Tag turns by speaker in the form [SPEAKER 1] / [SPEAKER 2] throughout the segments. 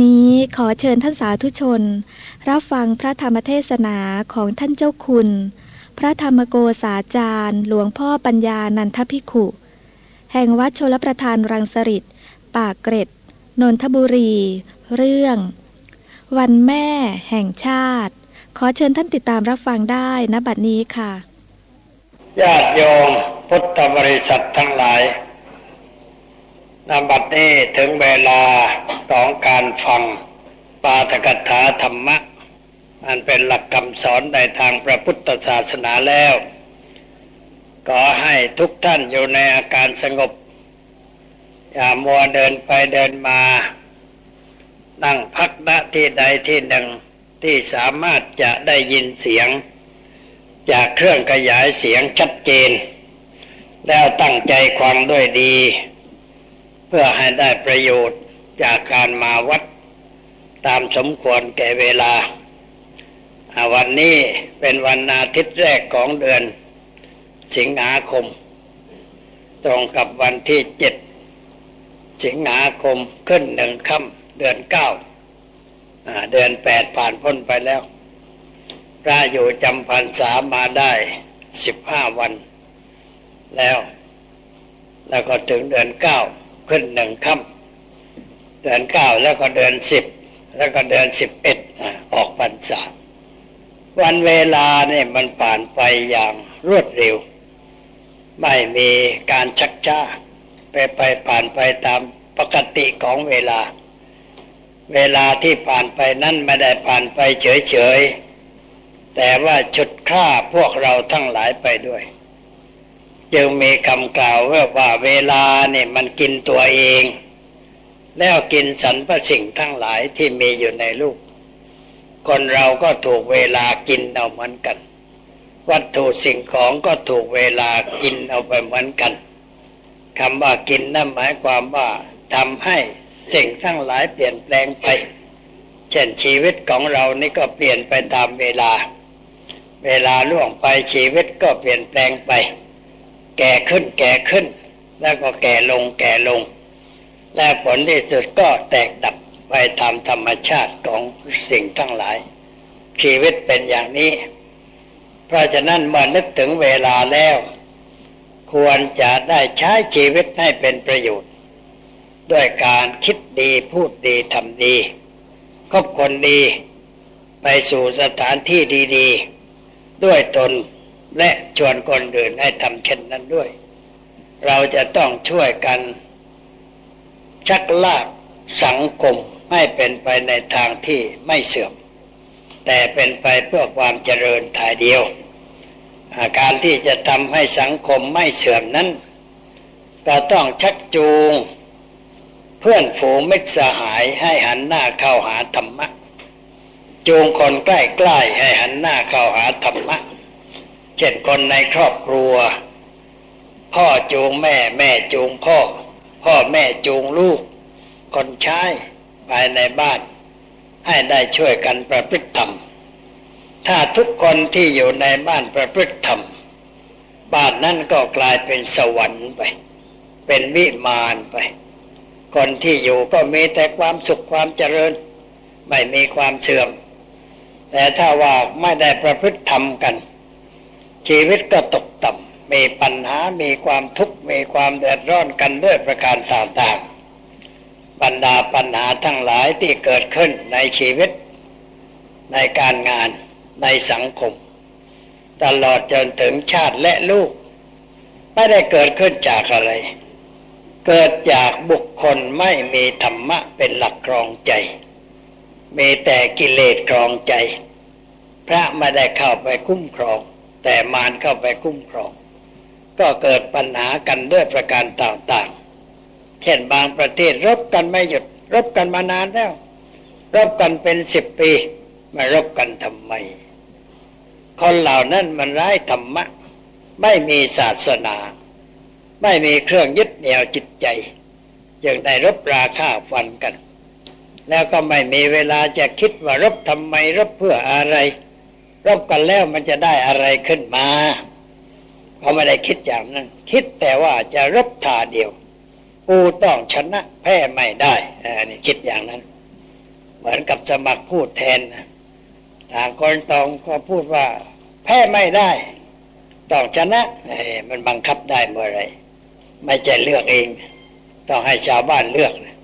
[SPEAKER 1] นี้ขอเชิญท่านสาธุชน รับฟังพระธรรมเทศนาของท่านเจ้าคุณ พระธรรมโกษาจารย์ หลวงพ่อปัญญานันทพิขุ แห่งวัดชลประทานรังสริตปากเกร็ด นนทบุรี เรื่อง วันแม่แห่งชาติ ขอเชิญท่านติดตามรับฟังได้ณบัดนี้ค่ะ
[SPEAKER 2] ญาติโยมพุทธบริษัททั้งหลายนบัดนี้ถึงเวลา ของการฟังปาฐกถาธรรมะมันเป็นหลักคำสอนในทางพระพุทธศาสนาแล้วขอให้ทุกท่านอยู่ในอาการสงบ อย่ามัวเดินไปเดินมา นั่งพักณที่ใดที่หนึ่งที่สามารถจะได้ยินเสียง จากเครื่องขยายเสียงชัดเจน แล้วตั้งใจฟังด้วยดี เพื่อให้ได้ประโยชน์ จากการมาวัดตามสมควรแก่เวลา วันนี้เป็นวันอาทิตย์แรกของเดือน สิงหาคม ตรงกับวันที่เจ็ดสิงหาคมขึ้นหนึ่งค่ำเดือนเก้าเดือนแปดผ่านพ้นไปแล้ว พระอยู่จำพรรษามาได้สิบห้าวัน แล้ว แล้วก็ถึงเดือนเก้าขึ้นหนึ่งค่ำ เดือนเก้าแล้วก็เดือนสิบแล้วก็เดือนสิบเอ็ดออกพรรษาวันเวลาเนี่ยมันผ่านไปอย่างรวดเร็ว ไม่มีการชักช้าไปไปผ่านไปตามปกติของเวลา เวลาที่ผ่านไปนั้นไม่ได้ผ่านไปเฉยๆ แต่ว่าฉุดฆ่าพวกเราทั้งหลายไปด้วย จึงมีคำกล่าวว่าเวลาเนี่ยมันกินตัวเอง แล้วกินสรรพสิ่งทั้งหลายที่มีอยู่ในลูก คนเราก็ถูกเวลากินเอาเหมือนกัน วัตถุสิ่งของก็ถูกเวลากินเอาไปเหมือนกันคำว่ากินนั่นหมายความว่าทำให้สิ่งทั้งหลายเปลี่ยนแปลงไป เช่นชีวิตของเรานี่ก็เปลี่ยนไปตามเวลา เวลาล่วงไปชีวิตก็เปลี่ยนแปลงไป แก่ขึ้นแก่ขึ้น แล้วก็แก่ลงแก่ลง และผลที่สุดก็แตกดับไปตามธรรมชาติของสิ่งทั้งหลาย ชีวิตเป็นอย่างนี้ เพราะฉะนั้นเมื่อนึกถึงเวลาแล้ว ควรจะได้ใช้ชีวิตให้เป็นประโยชน์ ด้วยการคิดดีพูดดีทำดีคบคนดี ไปสู่สถานที่ดีๆ ด้วยตนและชวนคนอื่นให้ทำเช่นนั้นด้วย เราจะต้องช่วยกัน ชักลากสังคมให้เป็นไปในทางที่ไม่เสื่อม แต่เป็นไปเพื่อความเจริญถ่ายเดียวาการที่จะทำให้สังคมไม่เสื่อมนั้น ก็ต้องชักจูง เพื่อนฝูงมิตรสหายให้หันหน้าเข้าหาธรรมะ จูงคนใกล้ๆให้หันหน้าเข้าหาธรรมะ เช่นคนในครอบครัว พ่อจูงแม่แม่จูงพ่อ พ่อแม่จูงลูก คนใช้ภายในบ้าน ให้ได้ช่วยกันประพฤติธรรม ถ้าทุกคนที่อยู่ในบ้านประพฤติธรรม บ้านนั้นก็กลายเป็นสวรรค์ไป เป็นวิมานไป คนที่อยู่ก็มีแต่ความสุขความเจริญ ไม่มีความเสื่อม แต่ถ้าว่าไม่ได้ประพฤติธรรมกัน ชีวิตก็ตกต่ำมีปัญหามีความทุกข์ มีความเดือดร้อนกันด้วยประการต่างๆบรรดาปัญหาทั้งหลายที่เกิดขึ้นในชีวิต ในการงานในสังคม ตลอดจนถึงชาติและลูก ไม่ได้เกิดขึ้นจากอะไร เกิดจากบุคคลไม่มีธรรมะเป็นหลักครองใจ มีแต่กิเลสครองใจ พระไม่ได้เข้าไปคุ้มครอง แต่มารเข้าไปคุ้มครอง ก็เกิดปัญหากันด้วยประการต่างๆ เช่นบางประเทศรบกันไม่หยุด รบกันมานานแล้ว รบกันเป็นสิบปี มารบกันทำไม คนเหล่านั้นมันร้ายธรรมะ ไม่มีศาสนา ไม่มีเครื่องยึดเหนี่ยวจิตใจยังได้รบราฆ่าฟันกัน แล้วก็ไม่มีเวลาจะคิดว่ารบทำไมรบเพื่ออะไร รบกันแล้วมันจะได้อะไรขึ้นมา เขาไม่ได้คิดอย่างนั้น คิดแต่ว่าจะรบท่าเดียว กูต้องชนะแพ้ไม่ได้อันนี้คิดอย่างนั้น เหมือนกับสมัครพูดแทนต่างคนตองก็พูดว่า แพ้ไม่ได้ ต้องชนะมันบังคับได้เมื่อไรไม่ใช่เลือกเอง ต้องให้ชาวบ้านเลือกนะ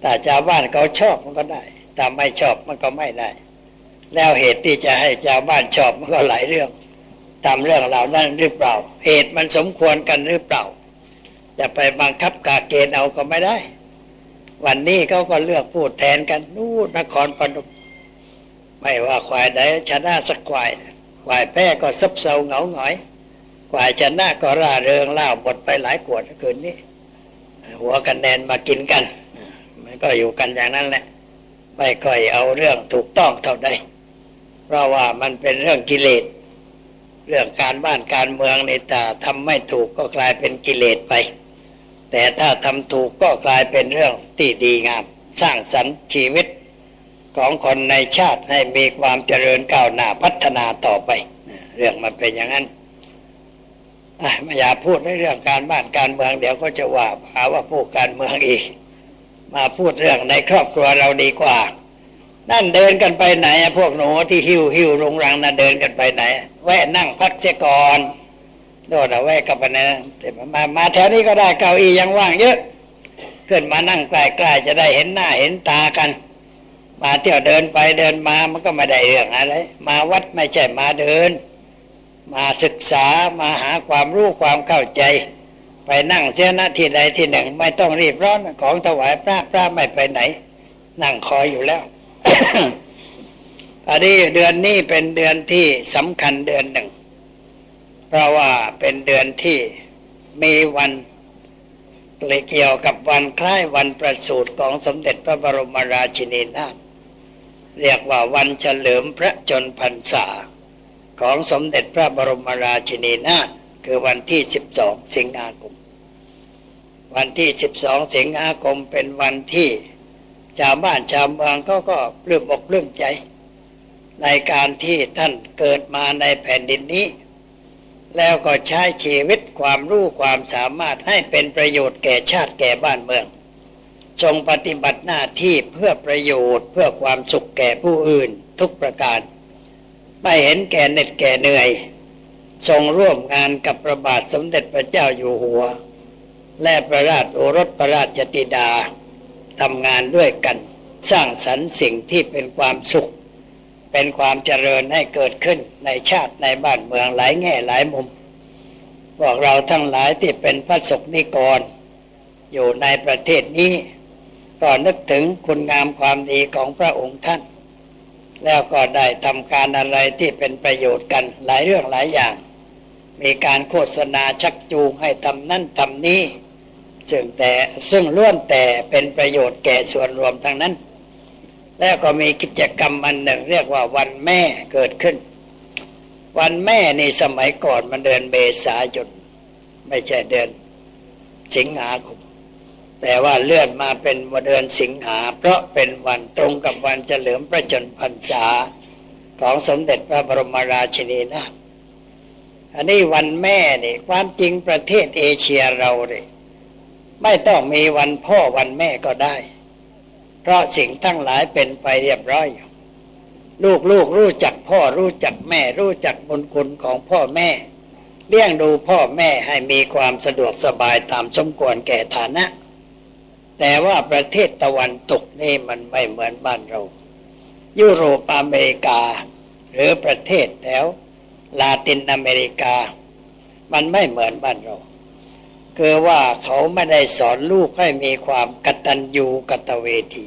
[SPEAKER 2] แต่ชาวบ้านเขาชอบมันก็ได้แต่ไม่ชอบมันก็ไม่ได้ แล้วเหตุที่จะให้ชาวบ้านชอบมันก็หลายเรื่อง ตามเรื่องเหล่านั้นหรือเปล่า เหตุมันสมควรกันหรือเปล่า จะไปบังคับกาเกณฑ์เอาก็ไม่ได้ วันนี้เขาก็เลือกพูดแทนกันนู่นนครปฐมไม่ว่าควายใดชนะสักควายควายแพ้ก็ซบเซาเหงาหงอยควายชนะก็ร่าเริงเล่าบทไปหลายขวดคืนนี้หัวกันแนนมากินกัน มันก็อยู่กันอย่างนั้นแหละ ไม่ค่อยเอาเรื่องถูกต้องเท่าใดเพราะว่ามันเป็นเรื่องกิเลส เรื่องการบ้านการเมืองในตาทำไม่ถูกก็กลายเป็นกิเลสไป แต่ถ้าทำถูกก็กลายเป็นเรื่องที่ดีงาม สร้างสรรค์ชีวิตของคนในชาติให้มีความเจริญก้าวหน้าพัฒนาต่อไป เรื่องมันเป็นอย่างนั้นไม่อยากพูดในเรื่องการบ้านการเมือง เดี๋ยวก็จะว่าหาว่าพูดการเมืองอีก มาพูดเรื่องในครอบครัวเราดีกว่า นั่นเดินกันไปไหนพวกหนูที่หิวหิวรุงรังนั่นเดินกันไปไหน แวะนั่งพักเสียก่อนโดดเอาแวะกับไปนะแต่มามาแถวนี้ก็ได้เก้าอี้ยังว่างเยอะขึ้นมานั่งใกล้ๆจะได้เห็นหน้าเห็นตากัน มาเที่ยวเดินไปเดินมามันก็ไม่ได้เรื่องอะไร มาวัดไม่ใช่มาเดิน มาศึกษามาหาความรู้ความเข้าใจ ไปนั่งเสียน้าที่ใดที่หนึ่ง ไม่ต้องรีบร้อนของถวายพระพระไม่ไปไหน นั่งคอยอยู่แล้ว อันนี้เดือนนี้เป็นเดือนที่สำคัญเดือนหนึ่ง เพราะว่าเป็นเดือนที่มีวันเกี่ยวกับวันคล้ายวันประสูติของสมเด็จพระบรมราชินีนาถเรียกว่าวันเฉลิมพระชนพรรษา ของสมเด็จพระบรมราชินีนาถคือวันที่ 12 สิงหาคม วันที่ 12 สิงหาคมเป็นวันที่ ชาวบ้านชาวเมืองก็ก็ปลื้มอกปลื้มใจ ในการที่ท่านเกิดมาในแผ่นดินนี้ แล้วก็ใช้ชีวิตความรู้ความสามารถให้เป็นประโยชน์แก่ชาติแก่บ้านเมืองทรงปฏิบัติหน้าที่เพื่อประโยชน์เพื่อความสุขแก่ผู้อื่นทุกประการ ไม่เห็นแก่เหน็ดแก่เหนื่อย ทรงร่วมงานกับพระบาทสมเด็จพระเจ้าอยู่หัว และพระราชโอรสพระราชติดา ทำงานด้วยกัน สร้างสรรค์สิ่งที่เป็นความสุข เป็นความเจริญให้เกิดขึ้นในชาติในบ้านเมืองหลายแง่หลายมุมพวกเราทั้งหลายที่เป็นพระสกนิกร อยู่ในประเทศนี้ก็นึกถึงคุณงามความดีของพระองค์ท่าน แล้วก็ได้ทำการอะไรที่เป็นประโยชน์กันหลายเรื่องหลายอย่าง มีการโฆษณาชักจูงให้ทำนั่นทำนี้ ซึ่งแต่ซึ่งล้วนแต่เป็นประโยชน์แก่ส่วนรวมทั้งนั้น แล้วก็มีกิจกรรมอันหนึ่ง เรียกว่าวันแม่เกิดขึ้น วันแม่ในสมัยก่อนมันเดือนเมษายนไม่ใช่เดือนสิงหาคมแต่ว่าเลื่อนมาเป็นวันเดือนสิงหา เพราะเป็นวันตรงกับวันเฉลิมพระชนพรรษาของสมเด็จพระบรมราชินีนาถอันนี้วันแม่นี่ความจริงประเทศเอเชียเราเนี่ย ไม่ต้องมีวันพ่อวันแม่ก็ได้ เพราะสิ่งทั้งหลายเป็นไปเรียบร้อยอยู่ลูกลูกรู้จักพ่อรู้จักแม่ รู้จักบุญคุณของพ่อแม่ เลี้ยงดูพ่อแม่ให้มีความสะดวกสบายตามสมควรแก่ฐานะ แต่ว่าประเทศตะวันตกนี่มันไม่เหมือนบ้านเรา ยุโรปอเมริกา หรือประเทศแถวลาตินอเมริกา มันไม่เหมือนบ้านเรา คือว่าเขาไม่ได้สอนลูกให้มีความกตัญญูกตเวที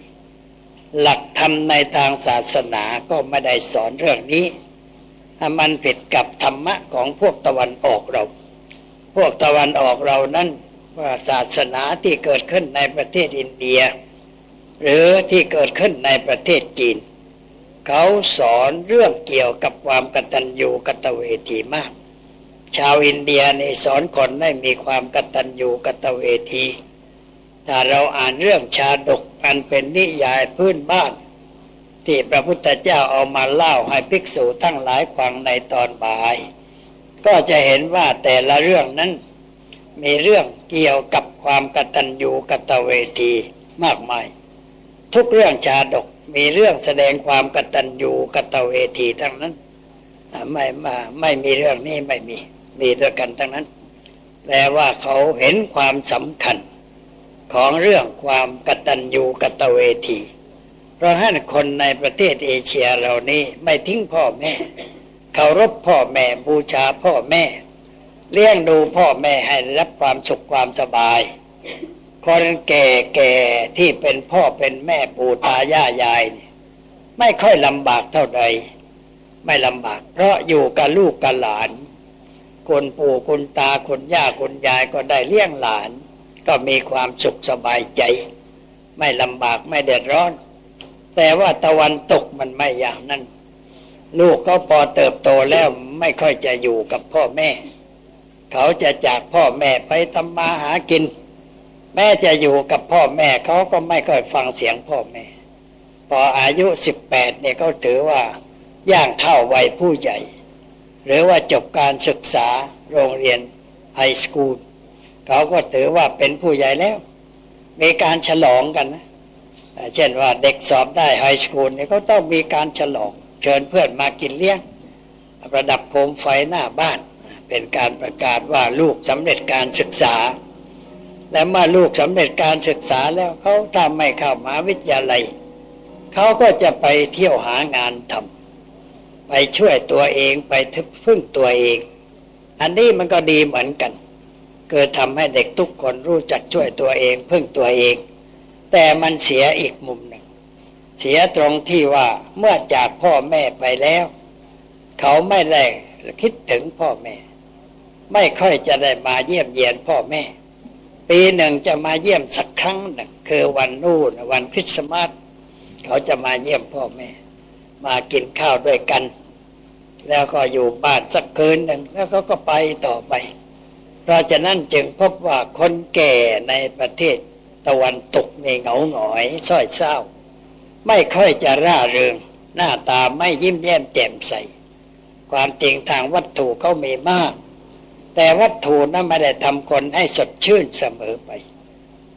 [SPEAKER 2] หลักธรรมในทางศาสนาก็ไม่ได้สอนเรื่องนี้ มันผิดกับธรรมะของพวกตะวันออกเรา พวกตะวันออกเรานั้นว่าศาสนาที่เกิดขึ้นในประเทศอินเดีย หรือที่เกิดขึ้นในประเทศจีน เขาสอนเรื่องเกี่ยวกับความกตัญญูกตเวทีมาก ชาวอินเดียนี่สอนคนให้มีความกตัญญูกตเวทีถ้าเราอ่านเรื่องชาดกอันเป็นนิยายพื้นบ้าน ที่พระพุทธเจ้าเอามาเล่าให้ภิกษุทั้งหลายฟังในตอนบ่าย ก็จะเห็นว่าแต่ละเรื่องนั้น มีเรื่องเกี่ยวกับความกตัญญูกตเวทีมากมาย ทุกเรื่องชาดกมีเรื่องแสดงความกตัญญูกตเวทีทั้งนั้นไม่มาไม่มีเรื่องนี้ไม่มี มีด้วยกันทั้งนั้นแปลว่าเขาเห็นความสำคัญของเรื่องความกตัญญูกตเวที เพราะให้คนในประเทศเอเชียเหล่านี้ไม่ทิ้งพ่อแม่เคารพพ่อแม่บูชาพ่อแม่ เลี้ยงดูพ่อแม่ให้รับความสุขความสบาย คนแก่แก่ที่เป็นพ่อเป็นแม่ปู่ตาย่ายายนี่ไม่ค่อยลำบากเท่าใด ไม่ลำบาก เพราะอยู่กับลูกกับหลาน คนปู่คนตาคนย่าคนยายก็ได้เลี้ยงหลาน ก็มีความสุขสบายใจ ไม่ลำบากไม่เดือดร้อน แต่ว่าตะวันตกมันไม่อย่างนั้น ลูกก็พอเติบโตแล้วไม่ค่อยจะอยู่กับพ่อแม่ เขาจะจากพ่อแม่ไปทำมาหากิน แม่จะอยู่กับพ่อแม่เขาก็ไม่ค่อยฟังเสียงพ่อแม่ พออายุสิบแปดเนี่ยเขาถือว่าย่างเข้าวัยผู้ใหญ่ หรือว่าจบการศึกษาโรงเรียนไฮสคูลเขาก็ถือว่าเป็นผู้ใหญ่แล้ว มีการฉลองกันนะเช่นว่าเด็กสอบได้ไฮสคูลเนี่ยก็ต้องมีการฉลอง เชิญเพื่อนมากินเลี้ยง ประดับโคมไฟหน้าบ้าน เป็นการประกาศว่าลูกสำเร็จการศึกษา และเมื่อลูกสำเร็จการศึกษาแล้วเขาถ้าไม่เข้ามหาวิทยาลัยเขาก็จะไปเที่ยวหางานทำ ไปช่วยตัวเองไปทึบพึ่งตัวเอง อันนี้มันก็ดีเหมือนกันเกิดทำให้เด็กทุกคนรู้จักช่วยตัวเอง พึ่งตัวเอง แต่มันเสียอีกมุมหนึ่ง เสียตรงที่ว่าเมื่อจากพ่อแม่ไปแล้ว เขาไม่ได้คิดถึงพ่อแม่ ไม่ค่อยจะได้มาเยี่ยมเยียนพ่อแม่ ปีหนึ่งจะมาเยี่ยมสักครั้งหนึ่งคือวันนู่นวันคริสต์มาสเขาจะมาเยี่ยมพ่อแม่ มากินข้าวด้วยกัน แล้วก็อยู่บ้านสักคืนหนึ่งแล้วเขาก็ไปต่อไป เพราะฉะนั้นจึงพบว่าคนแก่ในประเทศตะวันตกในเหงาหงอยส้อยเศร้า ไม่ค่อยจะร่าเริง หน้าตาไม่ยิ้มแย้มแจ่มใส ความจริงทางวัตถุเขามีมาก แต่วัตถุนั้นไม่ได้ทำคนให้สดชื่นเสมอไป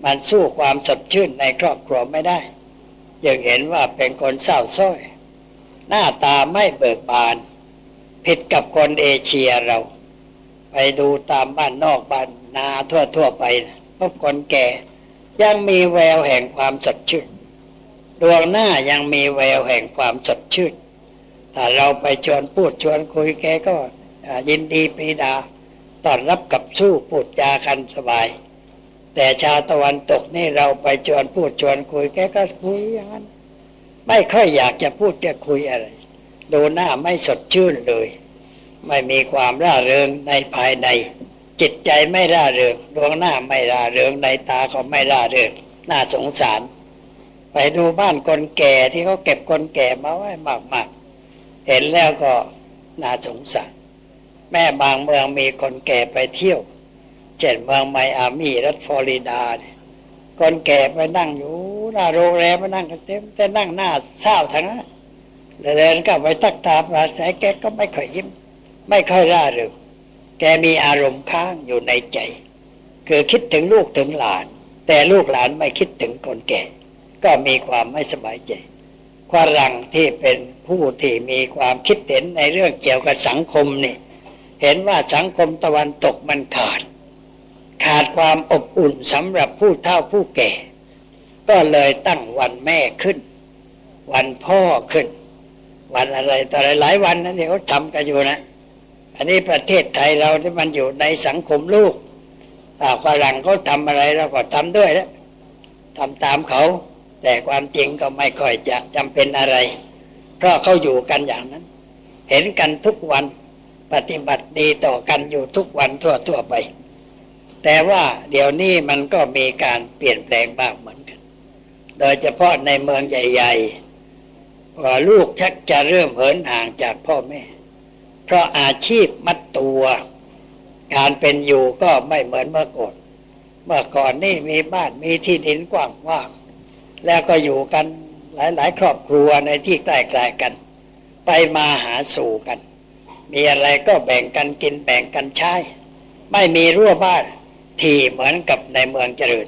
[SPEAKER 2] มันสู้ความสดชื่นในครอบครัวไม่ได้ยังเห็นว่าเป็นคนเศร้าส้อย หน้าตาไม่เบิกบาน ผิดกับคนเอเชียเรา ไปดูตามบ้านนอกบ้านนาทั่วทั่วไปพบคนแก่ ยังมีแววแห่งความสดชื่นดวงหน้ายังมีแววแห่งความสดชื่นถ้าเราไปชวนพูดชวนคุยแกก็ยินดีปรีดาต้อนรับกับสู้พูดจากันสบาย แต่ชาตะวันตกนี่เราไปชวนพูดชวนคุยแกก็คุยอย่างนั้น ไม่ค่อยอยากจะพูดจะคุยอะไร ดูหน้าไม่สดชื่นเลย ไม่มีความร่าเริงในภายใน จิตใจไม่ร่าเริงดวงหน้าไม่ร่าเริงในตาก็ไม่ร่าเริงน่าสงสาร ไปดูบ้านคนแก่ที่เขาเก็บคนแก่มาไว้มากๆ เห็นแล้วก็น่าสงสาร แม่บางเมืองมีคนแก่ไปเที่ยว เช่นเมืองไมอามีรัฐฟลอริดาเนี่ย คนแก่ไปนั่งอยู่หน้าโรงแรมมานั่งกันเต็มแต่นั่งหน้าเศร้าทั้งนั้นเดินก็ไปตักตาปราศัยแกก็ไม่ค่อยยิ้ม ไม่ค่อยร่าเริงแกมีอารมณ์ค้างอยู่ในใจ คือคิดถึงลูกถึงหลาน แต่ลูกหลานไม่คิดถึงคนแก่ ก็มีความไม่สบายใจควารังที่เป็นผู้ที่มีความคิดเห็นในเรื่องเกี่ยวกับสังคมนี่ เห็นว่าสังคมตะวันตกมันขาด ขาดความอบอุ่นสำหรับ ผู้เฒ่าผู้แก่ ก็เลยตั้งวันแม่ขึ้น วันพ่อขึ้น วันอะไรต่ออะไรหลายวันนะที่เขาทำกันอยู่นะ อันนี้ประเทศไทยเราที่มันอยู่ในสังคมลูกถ้าฝรั่งเขาทำอะไรเราก็ทำด้วยแล้วทำตามเขา แต่ความจริงก็ไม่ค่อยจะจำเป็นอะไร เพราะเขาอยู่กันอย่างนั้น เห็นกันทุกวันปฏิบัติดีต่อกันอยู่ทุกวันทั่วทั่วไป แต่ว่าเดี๋ยวนี้มันก็มีการเปลี่ยนแปลงบ้างเหมือนกัน โดยเฉพาะในเมืองใหญ่ๆพอลูกชักจะเริ่มเหินห่างจากพ่อแม่ เพราะอาชีพมัดตัว การเป็นอยู่ก็ไม่เหมือนเมื่อก่อน เมื่อก่อนนี่มีบ้านมีที่ดินกว้างว่างแล้วก็อยู่กันหลายๆ ครอบครัวในที่ใกล้ๆกัน ไปมาหาสู่กัน มีอะไรก็แบ่งกันกินแบ่งกันใช้ ไม่มีรั่วบ้าน ทีเหมือนกับในเมืองเจริญ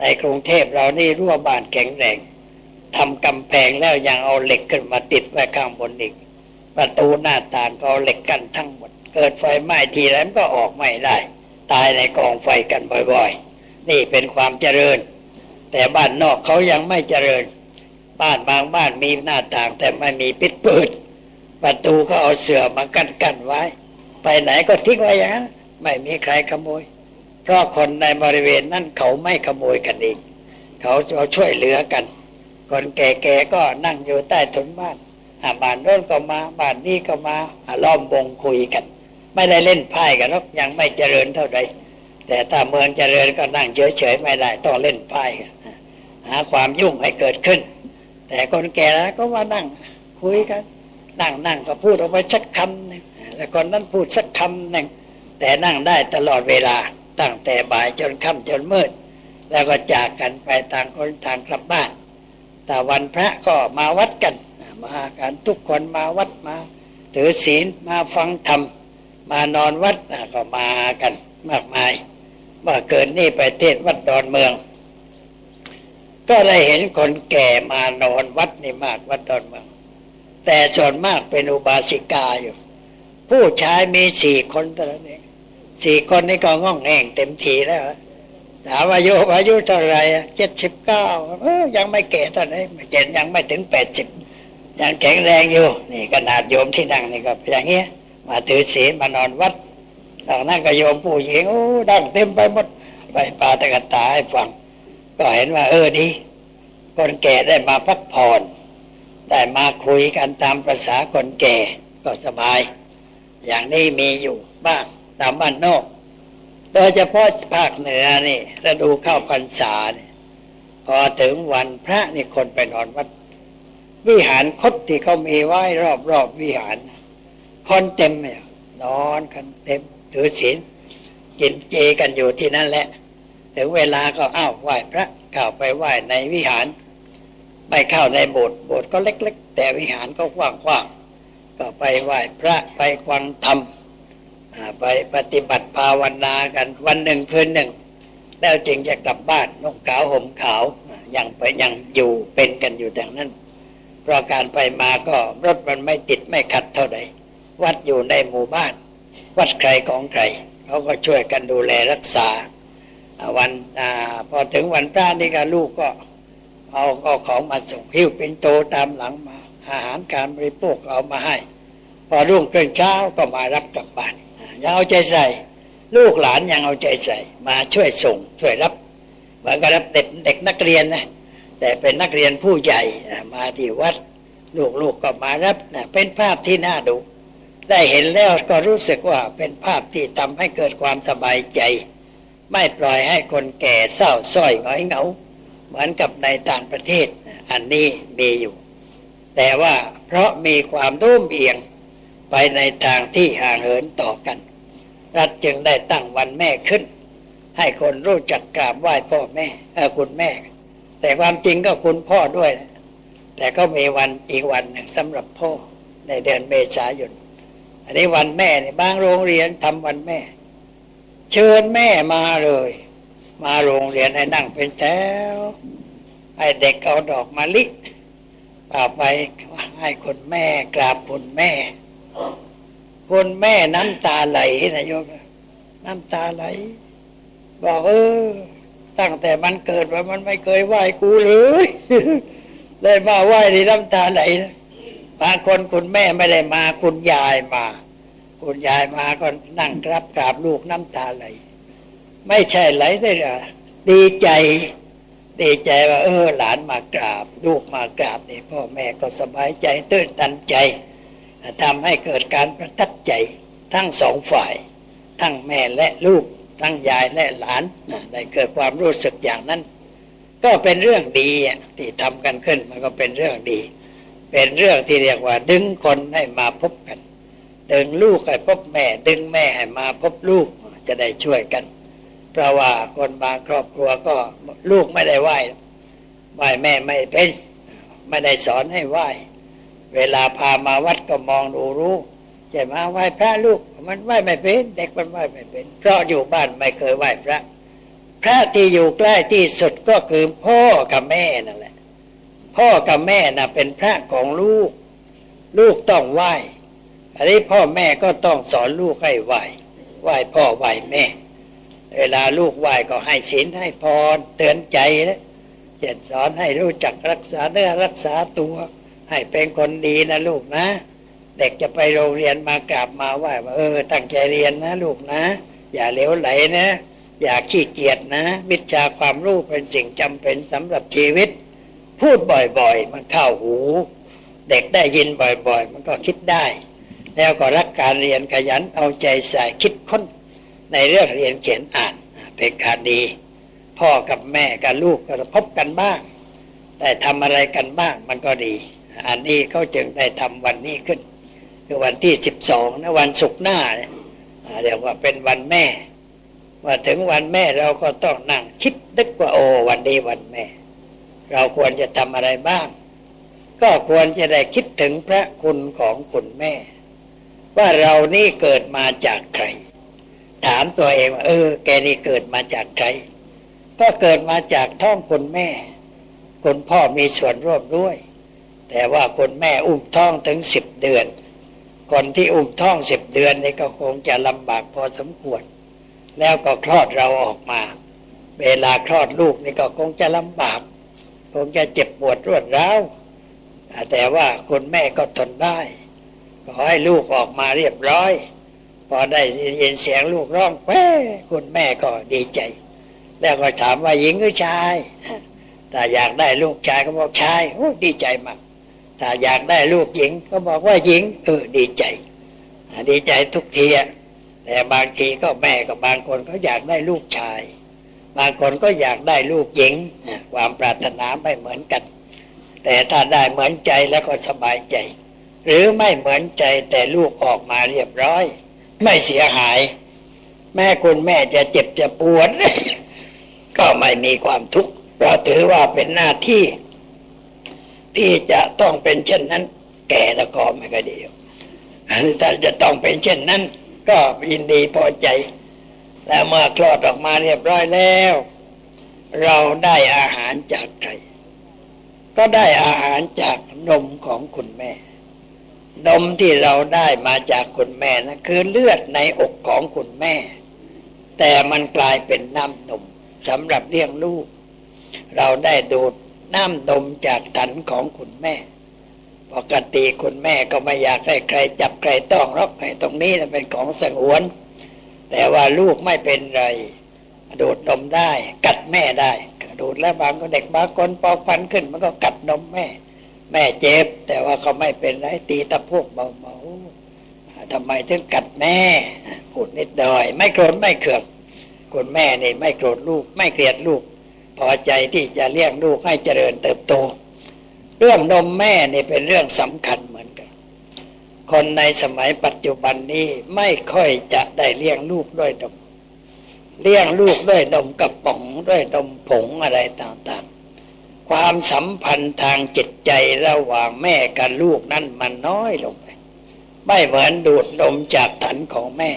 [SPEAKER 2] ในกรุงเทพเรานี่รั่วบ้านแข็งแรงทำกำแพงแล้วยังเอาเหล็กขึ้นมาติดไว้ข้างบนอีก ประตูหน้าต่างก็เอาเหล็กกันทั้งหมด เกิดไฟไหม้ทีแล้วก็ออกไม่ได้ ตายในกองไฟกันบ่อยๆ นี่เป็นความเจริญ แต่บ้านนอกเขายังไม่เจริญ บ้านบางบ้านมีหน้าต่างแต่ไม่มีปิดเปิด ประตูก็เอาเสื่อมากันกันไว้ ไปไหนก็ทิ้งไว้อย่างนั้นไม่มีใครขโมย ราะคนในบริเวณนั้นเขาไม่ขโมยกันเองเขาจะช่วยเหลือกัน คนแก่ๆก็นั่งอยู่ใต้ถุนบ้านบ้านโน้นก็มาบ้านนี้ก็มาล้อมวงคุยกัน ไม่ได้เล่นไพ่กันหรอกยังไม่เจริญเท่าใดแต่ถ้าเมืองเจริญก็นั่งเฉยๆไม่ได้ต้องเล่นไพ่หาความยุ่งให้เกิดขึ้น แต่คนแก่แล้วก็ว่านั่งคุยกันนั่งนั่งก็พูดออกไปสักคำหนึ่งแล้วคนนั้นพูดสักคำหนึ่งแต่นั่งได้ตลอดเวลา ตั้งแต่บ่ายจนค่ำจนมืด แล้วก็จากกันไปต่างคนต่างกลับบ้าน แต่วันพระก็มาวัดกัน มากันทุกคนมาวัดมาถือศีลมาฟังธรรม มานอนวัดก็มากันมากมายเมื่อเกินนี่ไปเทศวัดดอนเมือง ก็ได้เห็นคนแก่มานอนวัดนี่มากวัดดอนเมือง แต่ส่วนมากเป็นอุบาสิกาอยู่ ผู้ชายมีสี่คนเท่านั้นเอง สี่คนนี่ก็ง่องแง่งเต็มทีแล้วถามอายุอายุเท่าไรเจ็ดสิบเก้ายังไม่แก่ตอนนี้เจ็ดยังไม่ถึงแปดสิบยังแข็งแรงอยู่ นี่ขนาดโยมที่นั่งนี่ก็อย่างเงี้ย มาถือศีลมานอนวัดตอนนั้นก็โยมผู้หญิงโอ้ดังเต็มไปหมดไปปาตะกตาให้ฟัง ก็เห็นว่า เออดีคนแก่ได้มาพักผ่อนได้มาคุยกันตามภาษาคนแก่ก็สบาย อย่างนี้มีอยู่บ้าง ตามบ้านนอก โดยเฉพาะภาคเหนือนี่ฤดูเข้าพรรษาเนี่ยพอถึงวันพระนี่คนไปนอนวัด วิหารคดที่เขามีไว้รอบรอบวิหาร คนเต็มเนี่ยนอนกันเต็มถือศีลกินเจกันอยู่ที่นั่นแหละ ถึงเวลาก็อ้าวไหว้พระเข้าไปไหว้ในวิหาร ไปเข้าในโบสถ์โบสถ์ก็เล็ก ๆ แต่วิหารก็กว้างๆก็ไปไหว้พระไปฟังธรรม ไปปฏิบัติภาวนากันวันหนึ่งคืนหนึ่ง แล้วจึงจะกลับบ้านนุ่งขาวห่มขาวยังไปยังอยู่เป็นกันอยู่แต่นั้น เพราะการไปมาก็รถมันไม่ติดไม่ขัดเท่าไหร่วัดอยู่ในหมู่บ้าน วัดใครของใครเขาก็ช่วยกันดูแลรักษา วันอพอถึงวันพระนี่ก็ลูกก็ เอาก็ของมาส่งหิ้วเป็นโตตามหลังมา อาหารการบริโภคเอามาให้ พอรุ่งเช้าก็มารับกลับบ้าน ยังเอาใจใส่ ลูกหลานยังเอาใจใส่ มาช่วยส่งช่วยรับเหมือนกับรับเด็กเด็กนักเรียนนะแต่เป็นนักเรียนผู้ใหญ่มาที่วัด ลูกๆก็มารับนะเป็นภาพที่น่าดู ได้เห็นแล้วก็รู้สึกว่าเป็นภาพที่ทำให้เกิดความสบายใจ ไม่ปล่อยให้คนแก่เศร้าส้อยง้อยเหงา เหมือนกับในต่างประเทศอันนี้มีอยู่ แต่ว่าเพราะมีความรุ่มเอียงไปในทางที่ห่างเหินต่อกัน รัฐจึงได้ตั้งวันแม่ขึ้น ให้คนรู้จักกราบไหว้พ่อแม่คุณแม่ แต่ความจริงก็คุณพ่อด้วยแต่ก็มีวันอีกวันหนึ่งสำหรับพ่อในเดือนเมษายนอันนี้วันแม่เนี่ยบางโรงเรียนทำวันแม่ เชิญแม่มาเลย มาโรงเรียนให้นั่งเป็นแถวให้เด็กเอาดอกมะลิต่อไปให้คนแม่กราบคุณแม่ คนแม่น้ำตาไหลนะโยมน้ำตาไหล บอกเออ ตั้งแต่มันเกิดว่ามันไม่เคยไหว้กูเลยเลยมาไหว้ที่น้ำตาไหลนะบางคนคุณแม่ไม่ได้มา คุณยายมา คุณยายมาก็นั่งราบกราบลูกน้ำตาไหล ไม่ใช่ไหลได้หรอดีใจ ดีใจว่า เออ หลานมากราบ ลูกมากราบนี่พ่อแม่ก็สบายใจ ตื่นตันใจ ทำให้เกิดการประทับใจทั้งสองฝ่าย ทั้งแม่และลูก ทั้งยายและหลานได้เกิดความรู้สึกอย่างนั้น ก็เป็นเรื่องดีที่ทำกันขึ้นมันก็เป็นเรื่องดี เป็นเรื่องที่เรียกว่า ดึงคนให้มาพบกัน ดึงลูกให้พบแม่ ดึงแม่ให้มาพบลูกจะได้ช่วยกัน เพราะว่าคนบางครอบครัวก็ลูกไม่ได้ไหว้ไหว้แม่ไม่เป็น ไม่ได้สอนให้ไหว้ เวลาพามาวัดก็มองดูรู้จะมาไหว้พระลูก มันไหว้ไม่เป็น เด็กมันไหว้ไม่เป็น เพราะอยู่บ้านไม่เคยไหว้พระ พระที่อยู่ใกล้ที่สุดก็คือพ่อกับแม่นั่นแหละ พ่อกับแม่น่ะเป็นพระของลูก ลูกต้องไหว้อันนี้พ่อแม่ก็ต้องสอนลูกให้ไหว้ไหว้พ่อไหว้แม่ เวลาลูกไหว้ก็ให้ศีลให้พรเตือนใจนะเจ็ดสอนให้รู้จักรักษาเนื้อรักษาตัว ให้เป็นคนดีนะลูกนะ เด็กจะไปโรงเรียนมากราบมาไหว้ว่าเออ ตั้งใจเรียนนะลูกนะ อย่าเลวไหลนะ อย่าขี้เกียจนะ วิชาความรู้เป็นสิ่งจำเป็นสำหรับชีวิต พูดบ่อยๆ มันเข้าหู เด็กได้ยินบ่อยๆ มันก็คิดได้ แล้วก็รักการเรียนขยันเอาใจใส่คิดค้นในเรื่องเรียนเขียนอ่านเป็นการดี พ่อกับแม่กับลูกก็พบกันบ้าง แต่ทำอะไรกันบ้างมันก็ดี อันนี้เขาจึงได้ทำวันนี้ขึ้น คือวันที่สิบสองนะวันศุกร์หน้าเนี่ยเรียกว่าเป็นวันแม่ว่าถึงวันแม่เราก็ต้องนั่งคิดนึกว่าโอ้วันดีวันแม่ เราควรจะทำอะไรบ้าง ก็ควรจะได้คิดถึงพระคุณของคุณแม่ ว่าเรานี่เกิดมาจากใคร ถามตัวเองว่าเออ แกนี่เกิดมาจากใคร ก็เกิดมาจากท้องคุณแม่ คุณพ่อมีส่วนร่วมด้วย แต่ว่าคุณแม่อุ้มท้องถึงสิบเดือน คนที่อุ้มท้องสิบเดือนนี่ก็คงจะลำบากพอสมควร แล้วก็คลอดเราออกมา เวลาคลอดลูกนี่ก็คงจะลำบาก คงจะเจ็บปวดรวดร้าวแต่ว่าคุณแม่ก็ทนได้ขอให้ลูกออกมาเรียบร้อย พอได้ยินเสียงลูกร้องแป๊คุณแม่ก็ดีใจ แล้วก็ถามว่าหญิงหรือชายถ้าอยากได้ลูกชายก็บอกชายโอ้ดีใจมาก ถ้าอยากได้ลูกหญิง ก็บอกว่าหญิงเออดีใจ ดีใจทุกทีแต่บางทีก็แม่กับบางคนก็อยากได้ลูกชาย บางคนก็อยากได้ลูกหญิง ความปรารถนาไม่เหมือนกัน แต่ถ้าได้เหมือนใจแล้วก็สบายใจ หรือไม่เหมือนใจแต่ลูกออกมาเรียบร้อย ไม่เสียหาย แม่คุณแม่จะเจ็บจะปวด ก็ไม่มีความทุกข์เราถือว่าเป็นหน้าที่ ที่จะต้องเป็นเช่นนั้น แก่แล้วก็ไม่ก็ดีถ้าจะต้องเป็นเช่นนั้น ก็ยินดีพอใจ แล้วเมื่อคลอดออกมาเรียบร้อยแล้ว เราได้อาหารจากใคร ก็ได้อาหารจากนมของคุณแม่ นมที่เราได้มาจากคุณแม่นะคือเลือดในอกของคุณแม่ แต่มันกลายเป็นน้ำนมสำหรับเลี้ยงลูก เราได้ดูด น้ำนมจากถันของคุณแม่ ปกติคุณแม่ก็ไม่อยากให้ใครจับใครต้องรอกให้ตรงนี้เป็นของสงวน แต่ว่าลูกไม่เป็นไรดูดนมได้ กัดแม่ได้ดูดแล้วบางก็เด็กบางคนปอกฟันขึ้น มันก็กัดนมแม่ แม่เจ็บ แต่ว่าเขาไม่เป็นไรตีตะพวกเบาๆทำไมถึงกัดแม่ พูดนิดดอย ไม่โกรธไม่เคืองคุณแม่นี่ไม่โกรธลูก ไม่เกลียดลูก พอใจที่จะเลี้ยงลูกให้เจริญเติบโต เรื่องนมแม่นี่เป็นเรื่องสำคัญเหมือนกัน คนในสมัยปัจจุบันนี้ไม่ค่อยจะได้เลี้ยงลูกด้วยนมเลี้ยงลูกด้วยนมกระป๋องด้วยนมผงอะไรต่างๆ ความสัมพันธ์ทางจิตใจระหว่างแม่กับลูกนั้นมันน้อยลงไป ไม่เหมือนดูดนมจากถันของแม่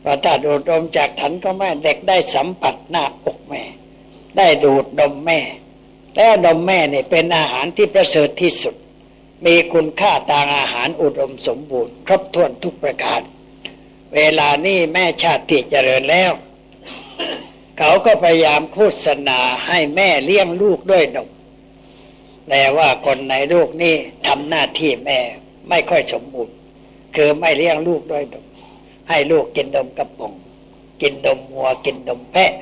[SPEAKER 2] เพราะถ้าดูดนมจากถันของแม่เด็กได้สัมผัสหน้าอกแม่ ได้ดูดนมแม่ แล้วนมแม่เนี่ยเป็นอาหารที่ประเสริฐที่สุด มีคุณค่าทางอาหารอุดมสมบูรณ์ครบถ้วนทุกประการ เวลานี้แม่ชาติเจริญแล้ว เขาก็พยายามโฆษณาให้แม่เลี้ยงลูกด้วยนมแต่ว่าคนในลูกนี่ทำหน้าที่แม่ไม่ค่อยสมบูรณ์ คือไม่เลี้ยงลูกด้วยนมให้ลูกกินนมกระป๋อง กินนมวัวกินนมแพะ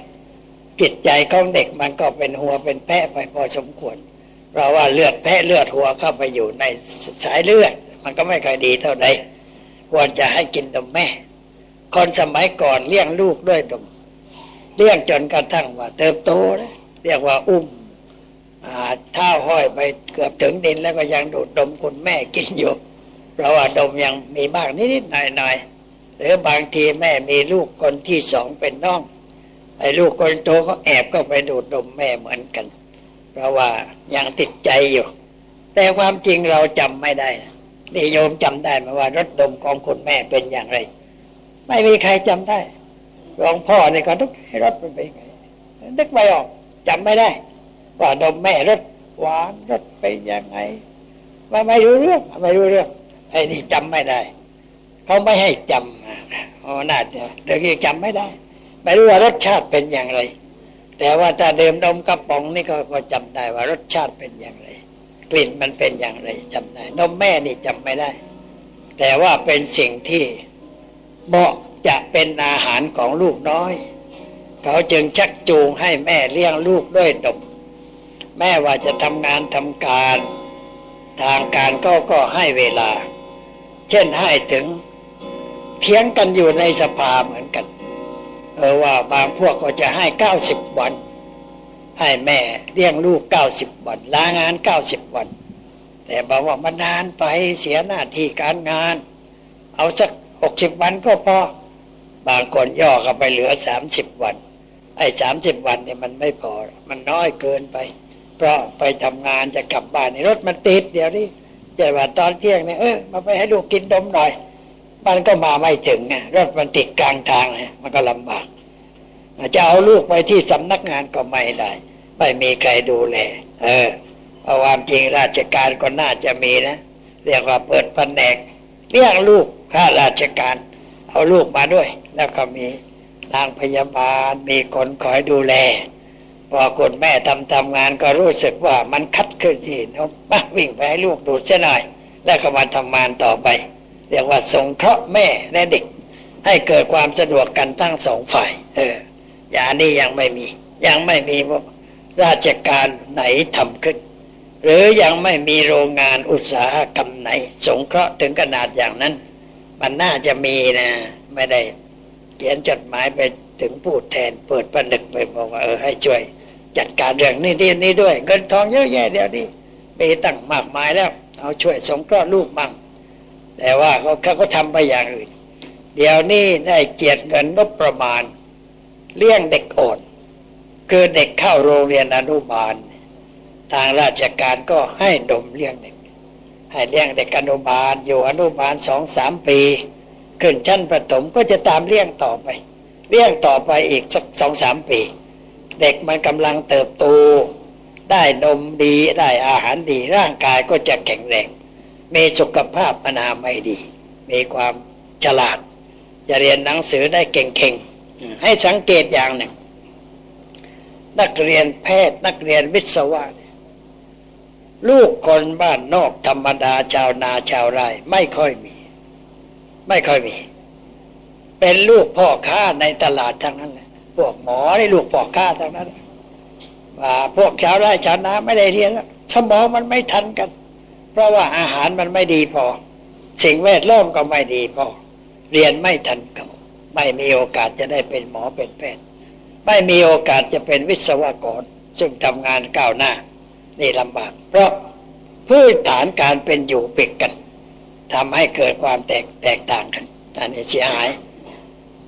[SPEAKER 2] จิตใจของเด็กมันก็เป็นหัวเป็นแพะไปพอสมควร เพราะว่าเลือดแพะเลือดหัวเข้าไปอยู่ในสายเลือด มันก็ไม่ค่อยดีเท่าใดควรจะให้กินนมแม่ คนสมัยก่อนเลี้ยงลูกด้วยนมเลี้ยงจนกระทั่งว่า เติบโตนะเรียกว่าอุ้มเท้าห้อยไปเกือบถึงดินแล้วก็ยังดูดดมคุณแม่กินอยู่เพราะว่าดมยังมีบ้างนิดๆหน่อยๆหรือบางทีแม่มีลูกคนที่สองเป็นน้อง ไอ้ลูกคนโตก็แอบก็ไปดูดนมแม่เหมือนกัน เพราะว่ายังติดใจอยู่ แต่ความจริงเราจำไม่ได้นี่โยมจำได้ไหมว่ารถดมของคุณแม่เป็นอย่างไร ไม่มีใครจำได้หลวงพ่อนี่ก็ทุกรถเป็นไงนึกไม่ออกจำไม่ได้ ว่าดมแม่รถหวานรสเป็นยังไงว่าไม่รู้เรื่องไม่รู้เรื่องไอ้นี่จำไม่ได้เขาไม่ให้จำอ๋อน่าจะเดี๋ยวนี้จำไม่ได้ ไม่รู้ว่ารสชาติเป็นอย่างไร แต่ว่าถ้าเดิมนมกระป๋องนี่ก็ก็จำได้ว่ารสชาติเป็นอย่างไร กลิ่นมันเป็นอย่างไรจำได้ นมแม่นี่จำไม่ได้ แต่ว่าเป็นสิ่งที่เหมาะจะเป็นอาหารของลูกน้อย เขาจึงชักจูงให้แม่เลี้ยงลูกด้วยนมแม่ว่าจะทำงานทำการ ทางการก็ก็ให้เวลา เช่นให้ถึงเทียงกันอยู่ในสภาเหมือนกัน เออว่าบางพวกก็จะให้เก้าสิบวัน ให้แม่เลี้ยงลูกเก้าสิบวันลางานเก้าสิบวัน แต่บอกว่ามันนานไปเสียหน้าที่การงาน เอาสักหกสิบวันก็พอบางคนย่อก็ไปเหลือสามสิบวัน ไอ้สามสิบวันเนี่ยมันไม่พอ มันน้อยเกินไป เพราะไปทำงานจะกลับบ้านในรถมันติดเดี๋ยวนี้จะว่าตอนเที่ยงเนี่ยเออมาไปให้ลูกกินนมหน่อย มันก็มาไม่ถึงไงรถมันติดกลางทางเลยมันก็ลำบาก จะเอาลูกไปที่สำนักงานก็ไม่ได้ ไม่มีใครดูแลเออเพราะความจริงราชการก็น่าจะมีนะ เรียกว่าเปิดแผนกเลี้ยงลูกข้าราชการ เอาลูกมาด้วย แล้วก็มีนางพยาบาลมีคนคอยดูแล พอคนแม่ทำทำงานก็รู้สึกว่ามันคัดขึ้นที่นกมาวิ่งไปให้ลูกดูเสียหน่อย แล้วก็มาทำงานต่อไป เรียกว่าสงเคราะห์แม่และเด็ก ให้เกิดความสะดวกกันทั้งสองฝ่าย เอออย่างนี้ยังไม่มี ยังไม่มีราชการไหนทำขึ้น หรือยังไม่มีโรงงานอุตสาหกรรมไหน สงเคราะห์ถึงขนาดอย่างนั้น มันน่าจะมีนะ ไม่ได้เขียนจดหมายไปถึงผู้แทนเปิดผนึกไปบอกว่าเออให้ช่วย จัดการเรื่องนี้นี่นี่ด้วย เงินทองเยอะแยะเดี๋ยวนี้มีตั้งมากมายแล้ว เอาช่วยสงเคราะห์ลูกบ้าง แต่ว่าเขาเขาก็ทำไปอย่างอื่น เดี๋ยวนี้ได้เกียรติเงินงบประมาณ เลี้ยงเด็กโอดคือเด็กเข้าโรงเรียนอนุบาล ทางราชการก็ให้นมเลี้ยงเด็ก ให้เลี้ยงเด็กอนุบาล อยู่อนุบาลสองสามปี ขึ้นชั้นประถมก็จะตามเลี้ยงต่อไป เลี้ยงต่อไปอีกสักสองสามปี เด็กมันกำลังเติบโต ได้นมดีได้อาหารดีร่างกายก็จะแข็งแรง มีสุขภาพอนามัยดี มีความฉลาด จะเรียนหนังสือได้เก่งๆ ให้สังเกตอย่างหนึ่ง นักเรียนแพทย์นักเรียนวิศวะลูกคนบ้านนอกธรรมดาชาวนาชาวไร่ไม่ค่อยมี ไม่ค่อยมี เป็นลูกพ่อค้าในตลาดทั้งนั้นแหละพวกหมอในลูกพ่อค้าทั้งนั้นว่าพวกชาวไร่ชาวนาไม่ได้เรียนแล้วสมองมันไม่ทันกัน เพราะว่าอาหารมันไม่ดีพอ สิ่งแวดล้อมก็ไม่ดีพอ เรียนไม่ทันเขาไม่มีโอกาสจะได้เป็นหมอเป็นแพทย์ ไม่มีโอกาสจะเป็นวิศวกร ซึ่งทำงานก้าวหน้า นี่ลำบาก เพราะพื้นฐานการเป็นอยู่ปิดกันทำให้เกิดความแตกแตกต่างกันอันนี้เสียหาย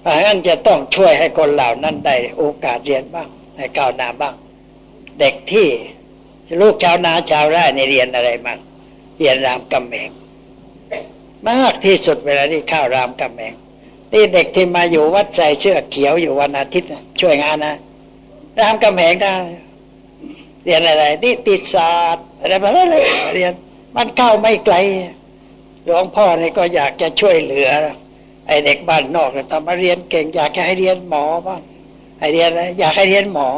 [SPEAKER 2] เพราะฉะนั้นจะต้องช่วยให้คนเหล่านั้นได้โอกาสเรียนบ้างให้ก้าวหน้าบ้าง เด็กที่ลูกชาวนาชาวไร่ในเรียนอะไรบ้าง เรียนรามกำแหงมากที่สุดเวลาที่ข้าวรามกำแหงนี่เด็กที่มาอยู่วัดใส่เสื้อเขียวอยู่วันอาทิตย์ช่วยงานนะรามกำแหงนะเรียนอะไรนิติดศาสตร์อะไรมาแล้วเลยเรียน มันเข้าไม่ไกลหลวงพ่อนี่ก็อยากจะช่วยเหลือ ไอ้เด็กบ้านนอกเนี่ยทำมาเรียนเก่ง อยากจะให้เรียนหมอบ้างให้เรียนอะไรอยากให้เรียนหมอ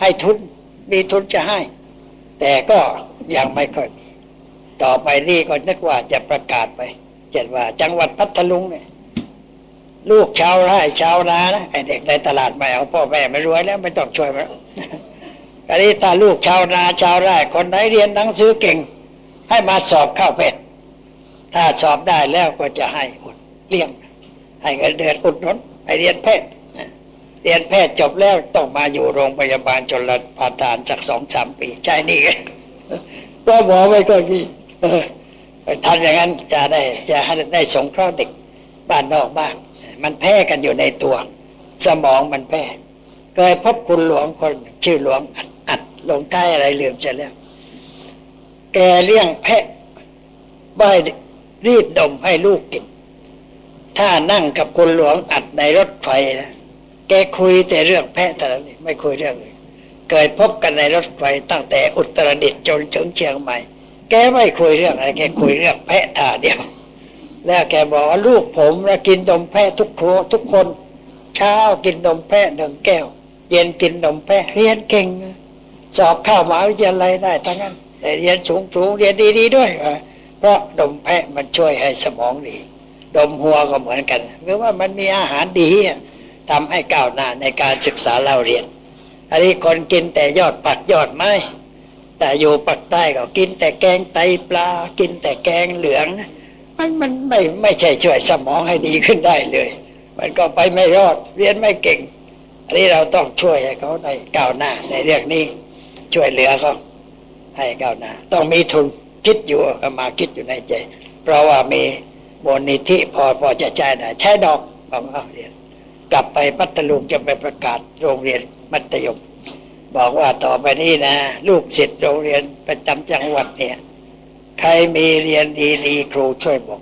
[SPEAKER 2] ให้ทุนมีทุนจะให้ แต่ก็ยังไม่ค่อยมี ต่อไปนี่ก็นึกว่าจะประกาศไปเจ็ดว่า จังหวัดพัทลุงเนี่ย ลูกชาวไร่ชาวนานะไอเด็กในตลาดไม่เอาพ่อแม่ไม่รวยแล้วไม่ต้องช่วยแล้วอันนี้ตาลูกชาวนาชาวไร่คนไหนเรียนหนังสือเก่ง ให้มาสอบเข้าเพชรถ้าสอบได้แล้วก็จะให้อุดเลี้ยง ให้เงินเดือนอุดหนุนให้เรียนแพทย์เรียนแพทย์จบแล้วต้องมาอยู่โรงพยาบาลจนพาทานสักสองสามปี ใช่นี่กันก็หมอไม่ก็ดี ทำอย่างนั้นจะได้จะได้สงเคราะห์เด็กบ้านนอกบ้าง มันแพ้กันอยู่ในตัว สมองมันแพ้เคยพบคุณหลวงคนชื่อหลวงอัดอัดลงใต้อะไรลืมจะแล้ว แกเลี้ยงแพะใบรีดดมให้ลูกกิน ถ้านั่งกับคุณหลวงอัดในรถไฟนะแกคุยแต่เรื่องแพะแต่ละนี่ไม่คุยเรื่องอื่นเคยพบกันในรถไฟตั้งแต่อุตรดิตถ์จนถึงเชียงใหม่ แกไม่คุยเรื่องอะไรแกคุยเรื่องแพะท่าเดียว แล้วแกบอกว่าลูกผมนะกินนมแพะทุกครัวทุกคน เช้ากินนมแพะหนึ่งแก้ว เย็นกินนมแพะเรียนเก่งสอบเข้ามหาวิทยาลัยได้ทั้งนั้นแต่เรียนสูงสูงเรียนดีๆด้วยเพราะนมแพะมันช่วยให้สมองดีดมหัวก็เหมือนกันคือว่ามันมีอาหารดีทำให้ก้าวหน้าในการศึกษาเราเรียนอันนี้คนกินแต่ยอดผักยอดไม้ แต่อยู่ปักใต้ก็กินแต่แกงไตปลา กินแต่แกงเหลือง มันมันไม่ไม่ใช่ช่วยสมองให้ดีขึ้นได้เลย มันก็ไปไม่รอดเรียนไม่เก่ง อันนี้เราต้องช่วยให้เขาได้ก้าวหน้าในเรื่องนี้ ช่วยเหลือเขาให้ก้าวหน้า ต้องมีทุนคิดอยู่มาคิดอยู่ในใจ เพราะว่ามีบนิธิพอพอจะใช้ได้ใช้ดอกบอกเอาเรียนกลับไปพัทลุงจะไปประกาศโรงเรียนมัธยม บอกว่าต่อไปนี้นะ ลูกศิษย์โรงเรียนประจำจังหวัดเนี่ย ใครมีเรียนดีดีครูช่วยบอก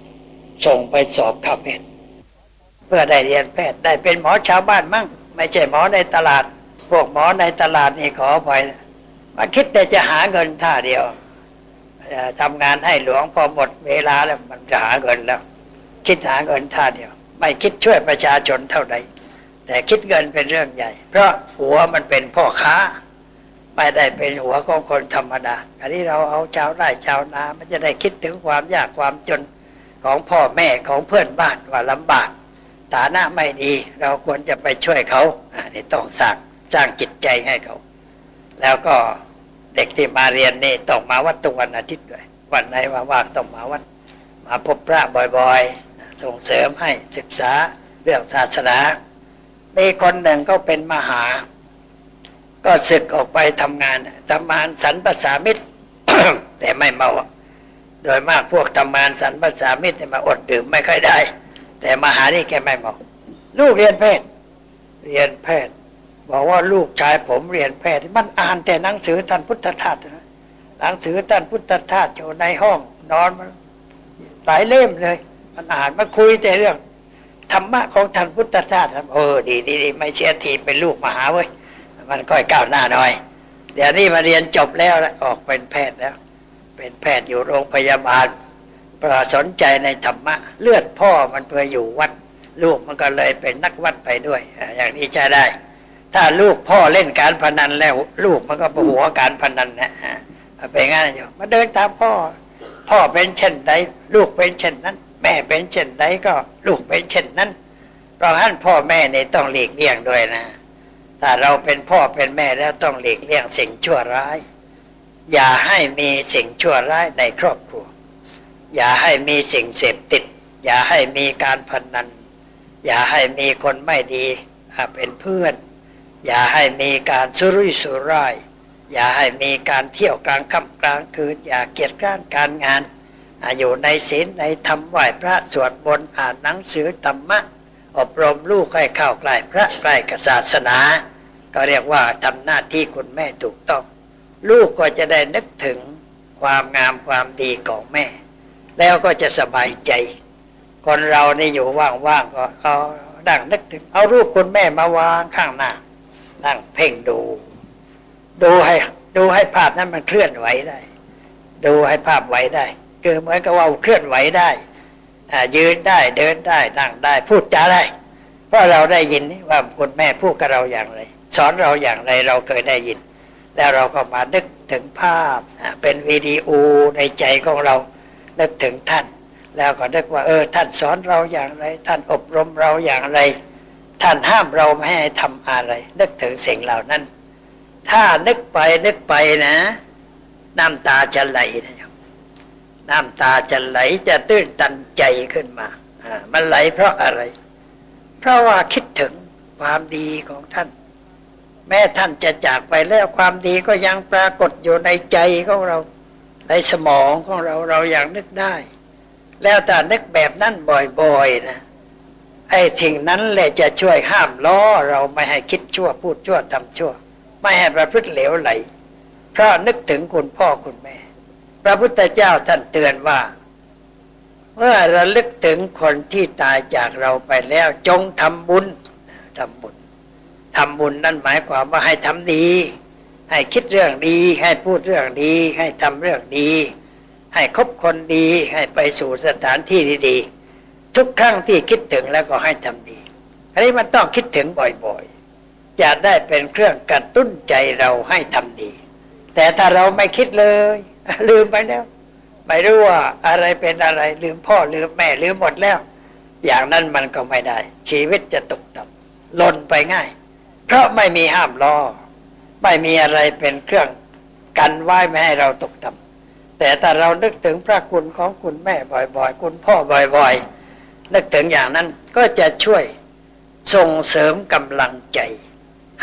[SPEAKER 2] ส่งไปสอบข้าเพศเพื่อได้เรียนแพทย์ได้เป็นหมอชาวบ้านมั่ง ไม่ใช่หมอในตลาด พวกหมอในตลาดนี่ขอไปมาคิดแต่จะหาเงินท่าเดียวทำงานให้หลวงพอหมดเวลาแล้วมันจะหาเงินแล้ว คิดหาเงินท่าเดียว ไม่คิดช่วยประชาชนเท่าใด แต่คิดเงินเป็นเรื่องใหญ่ เพราะหัวมันเป็นพ่อค้า ไม่ได้เป็นหัวของคนธรรมดาอันนี้เราเอาชาวไร่ชาวนา มันจะได้คิดถึงความยากความจนของพ่อแม่ของเพื่อนบ้านว่าลำบากฐานะไม่ดี เราควรจะไปช่วยเขาอันนี้ต้องสร้างสร้างจิตใจให้เขา แล้วก็เด็กที่มาเรียนนี่ต้องมาวัดตุวันอาทิตย์ด้วยวันไหนว่างๆต้องมาวัด มาพบพระบ่อยๆ ส่งเสริมให้ศึกษาเรื่องศาสนา มีคนหนึ่งก็เป็นมหา ก็ศึกออกไปทำงานทำงานสรรภาษามิตร แต่ไม่เมา โดยมากพวกทำงานสรรภาษามิตรมาอดดื่มไม่ค่อยได้ แต่มหานี่แกไม่เมา ลูกเรียนแพทย์ เรียนแพทย์ บอกว่าลูกชายผมเรียนแพทย์ มันอ่านแต่หนังสือท่านพุทธทาสนะหนังสือท่านพุทธทาสอยู่ในห้องนอนมันหลายเล่มเลย มันอ่านมาคุยแต่เรื่อง ธรรมะของท่านพุทธทาสเออดีดีดีไม่เชื่อทีเป็นลูกมหาเว้ยมันก็ก้าวหน้าหน่อย เดี๋ยวนี้มาเรียนจบแล้วแล้วออกเป็นแพทย์แล้ว เป็นแพทย์อยู่โรงพยาบาลเพื่อสนใจในธรรมะ เลือดพ่อมันเพื่ออยู่วัด ลูกมันก็เลยเป็นนักวัดไปด้วย อย่างนี้ใช้ได้ ถ้าลูกพ่อเล่นการพนันแล้ว ลูกมันก็ประหัวการพนันนะเป็นงั้นอยู่มาเดินตามพ่อ พ่อเป็นเช่นใดลูกเป็นเช่นนั้น ม่เป็นเช่นใดก็ลูกเป็นเช่นนั้น เพราะฉะนั้นพ่อแม่เนี่ยต้องหลีกเลี่ยงด้วยนะ ถ้าเราเป็นพ่อเป็นแม่แล้วต้องหลีกเลี่ยงสิ่งชั่วร้าย อย่าให้มีสิ่งชั่วร้ายในครอบครัว อย่าให้มีสิ่งเสพติด อย่าให้มีการพนัน อย่าให้มีคนไม่ดีเป็นเพื่อน อย่าให้มีการสุรุ่ยสุร่าย อย่าให้มีการเที่ยวกลางค่ำกลางคืน อย่าเกียจกร้านการงาน อยู่ในศีลในธรรมไหวพระสวดมนต์อ่านหนังสือธรรมะ อบรมลูกให้เข้าใกล้พระใกล้กับศาสนา ก็เรียกว่าทำหน้าที่คุณแม่ถูกต้อง ลูกก็จะได้นึกถึงความงามความดีของแม่ แล้วก็จะสบายใจ คนเรานี่อยู่ว่างๆก็เอาดังนึกถึง เอารูปคุณแม่มาวางข้างหน้านั่งเพ่งดู ดูให้ดูให้ภาพนั้นมันเคลื่อนไหวได้ ดูให้ภาพไหวได้ คือเหมือนกับว่าเคลื่อนไหวได้ยืนได้เดินได้นั่งได้ พูดจาได้ เพราะเราได้ยินว่าคุณแม่พูดกับเราอย่างไร สอนเราอย่างไรเราเคยได้ยิน แล้วเราก็มานึกถึงภาพเป็นวิดีโอในใจของเรานึกถึงท่าน แล้วก็นึกว่าเออ ท่านสอนเราอย่างไร ท่านอบรมเราอย่างไร ท่านห้ามเราไม่ให้ทำอะไร นึกถึงสิ่งเหล่านั้น ถ้านึกไปนึกไปนะ น้ำตาจะไหลนะ น้ำตาจะไหลจะตื้นตันใจขึ้นมาอ่ามันไหลเพราะอะไร เพราะว่าคิดถึงความดีของท่าน แม้ท่านจะจากไปแล้วความดีก็ยังปรากฏอยู่ในใจของเรา ในสมองของเราเราอย่างนึกได้ แล้วแต่นึกแบบนั้นบ่อยๆนะไอ้สิ่งนั้นแหละจะช่วยห้ามล้อเราไม่ให้คิดชั่วพูดชั่วทำชั่ว ไม่ให้ประพฤติเหลวไหล เพราะนึกถึงคุณพ่อคุณแม่ พระพุทธเจ้าท่านเตือนว่า เมื่อระลึกถึงคนที่ตายจากเราไปแล้วจงทำบุญทำบุญทำบุญนั่นหมายความว่าให้ทำดี ให้คิดเรื่องดี ให้พูดเรื่องดี ให้ทำเรื่องดี ให้คบคนดี ให้ไปสู่สถานที่ดีๆทุกครั้งที่คิดถึงแล้วก็ให้ทำดีอันนี้มันต้องคิดถึงบ่อยๆ จะได้เป็นเครื่องกระตุ้นใจเราให้ทำดี แต่ถ้าเราไม่คิดเลย ลืมไปแล้ว ไม่รู้ว่าอะไรเป็นอะไร ลืมพ่อลืมแม่ลืมหมดแล้ว อย่างนั้นมันก็ไม่ได้ ชีวิตจะตกต่ำหล่นไปง่าย เพราะไม่มีห้ามล้อไม่มีอะไรเป็นเครื่องกันไว้ไม่ให้เราตกต่ำแต่ถ้าเรานึกถึงพระคุณของคุณแม่บ่อย ๆ คุณพ่อบ่อย ๆ นึกถึงอย่างนั้นก็จะช่วยส่งเสริมกำลังใจ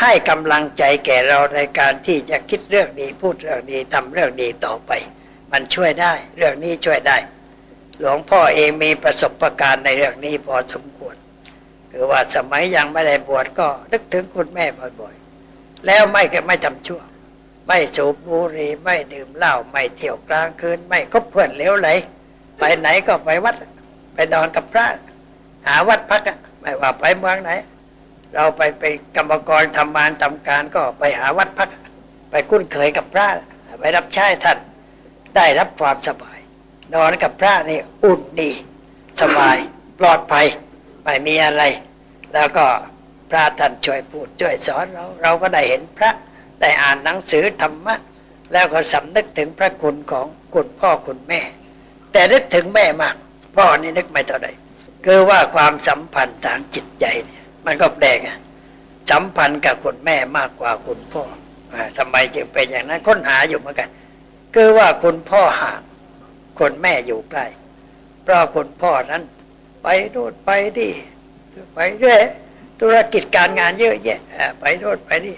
[SPEAKER 2] ให้กำลังใจแก่เราในการที่จะคิดเรื่องดีพูดเรื่องดีทำเรื่องดีต่อไป มันช่วยได้ เรื่องนี้ช่วยได้ หลวงพ่อเองมีประสบการณ์ในเรื่องนี้พอสมควรคือว่าสมัยยังไม่ได้บวชก็นึกถึงคุณแม่บ่อยๆ แล้วไม่ก็ไม่ทำชั่ว ไม่สูบบุหรี่ไม่ดื่มเหล้าไม่เที่ยวกลางคืน ไม่คบเพื่อนเลวไหล ไปไหนก็ไปวัด ไปนอนกับพระ หาวัดพักไม่ว่าไปเมืองไหน เราไปไปกรรมกรทำงานทำการก็ไปหาวัดพัก ไปคุ้นเคยกับพระไปรับใช้ท่านได้รับความสบาย นอนกับพระนี่อุ่นดีสบายปลอดภัยไม่มีอะไร แล้วก็พระท่านช่วยพูดช่วยสอนเรา เราก็ได้เห็นพระได้อ่านหนังสือธรรมะ แล้วก็สำนึกถึงพระคุณของคุณพ่อคุณแม่ แต่นึกถึงแม่มาก พ่อนี่นึกไม่เท่าไหร่คือว่าความสัมพันธ์ทางจิตใจเนี่ย มันก็แปลกอะสัมพันธ์กับคุณแม่มากกว่าคุณพ่อทำไมจึงเป็นอย่างนั้นค้นหาอยู่เหมือนกันคือว่าคุณพ่อห่างคนแม่อยู่ใกล้เพราะคุณพ่อนั้น ไปโน่นไปดีไปเรื่อยธุรกิจการงานเยอะแยะไปโน่นไปนี่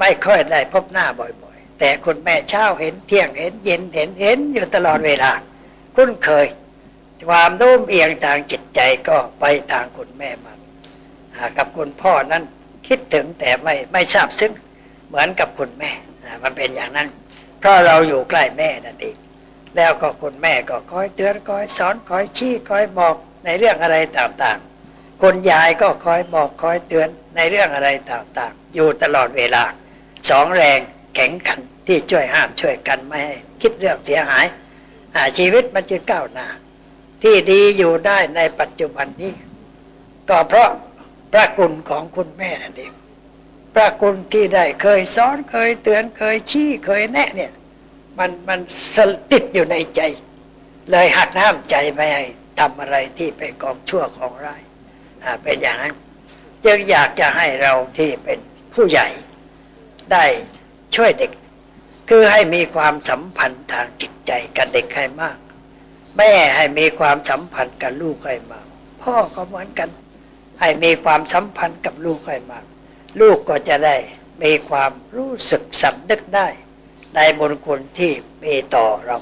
[SPEAKER 2] ไม่ค่อยได้พบหน้าบ่อยๆ แต่คุณแม่เช้าเห็นเที่ยงเห็นเย็นเห็นเห็นอยู่ตลอดเวลา คุ้นเคย ความโน้มเอียงทางจิตใจก็ไปทางคุณแม่มา กับคุณพ่อนั้นคิดถึงแต่ไม่ไม่ทราบซึ้งเหมือนกับคุณแม่มันเป็นอย่างนั้น เพราะเราอยู่ใกล้แม่นั่นเองแล้วก็คุณแม่ก็คอยเตือนคอยสอนคอยชี้คอยบอกในเรื่องอะไรต่างๆคนยายก็คอยบอกคอยเตือนในเรื่องอะไรต่างๆ อยู่ตลอดเวลาสองแรงแข็งขันที่ช่วยห้ามช่วยกันไม่ให้คิดเรื่องเสียหายชีวิตมันจะก้าวหน้าที่ดีอยู่ได้ในปัจจุบันนี้ ก็เพราะ พระคุณของคุณแม่นั่นเองพระคุณที่ได้เคยสอนเคยเตือนเคยชี้เคยแนะเนี่ย มันมันสติดอยู่ในใจ เลยหักห้ามใจไม่ให้ทำอะไรที่เป็นกองชั่วของร้ายเป็นอย่างนั้น จึงอยากจะให้เราที่เป็นผู้ใหญ่ได้ช่วยเด็ก คือให้มีความสัมพันธ์ทางจิตใจกับเด็กให้มาก แม่ให้มีความสัมพันธ์กับลูกให้มาก พ่อก็เหมือนกัน ให้มีความสัมพันธ์กับลูกให้มากลูกก็จะได้มีความรู้สึกสำนึกได้ ในบุญคุณที่มีต่อเรา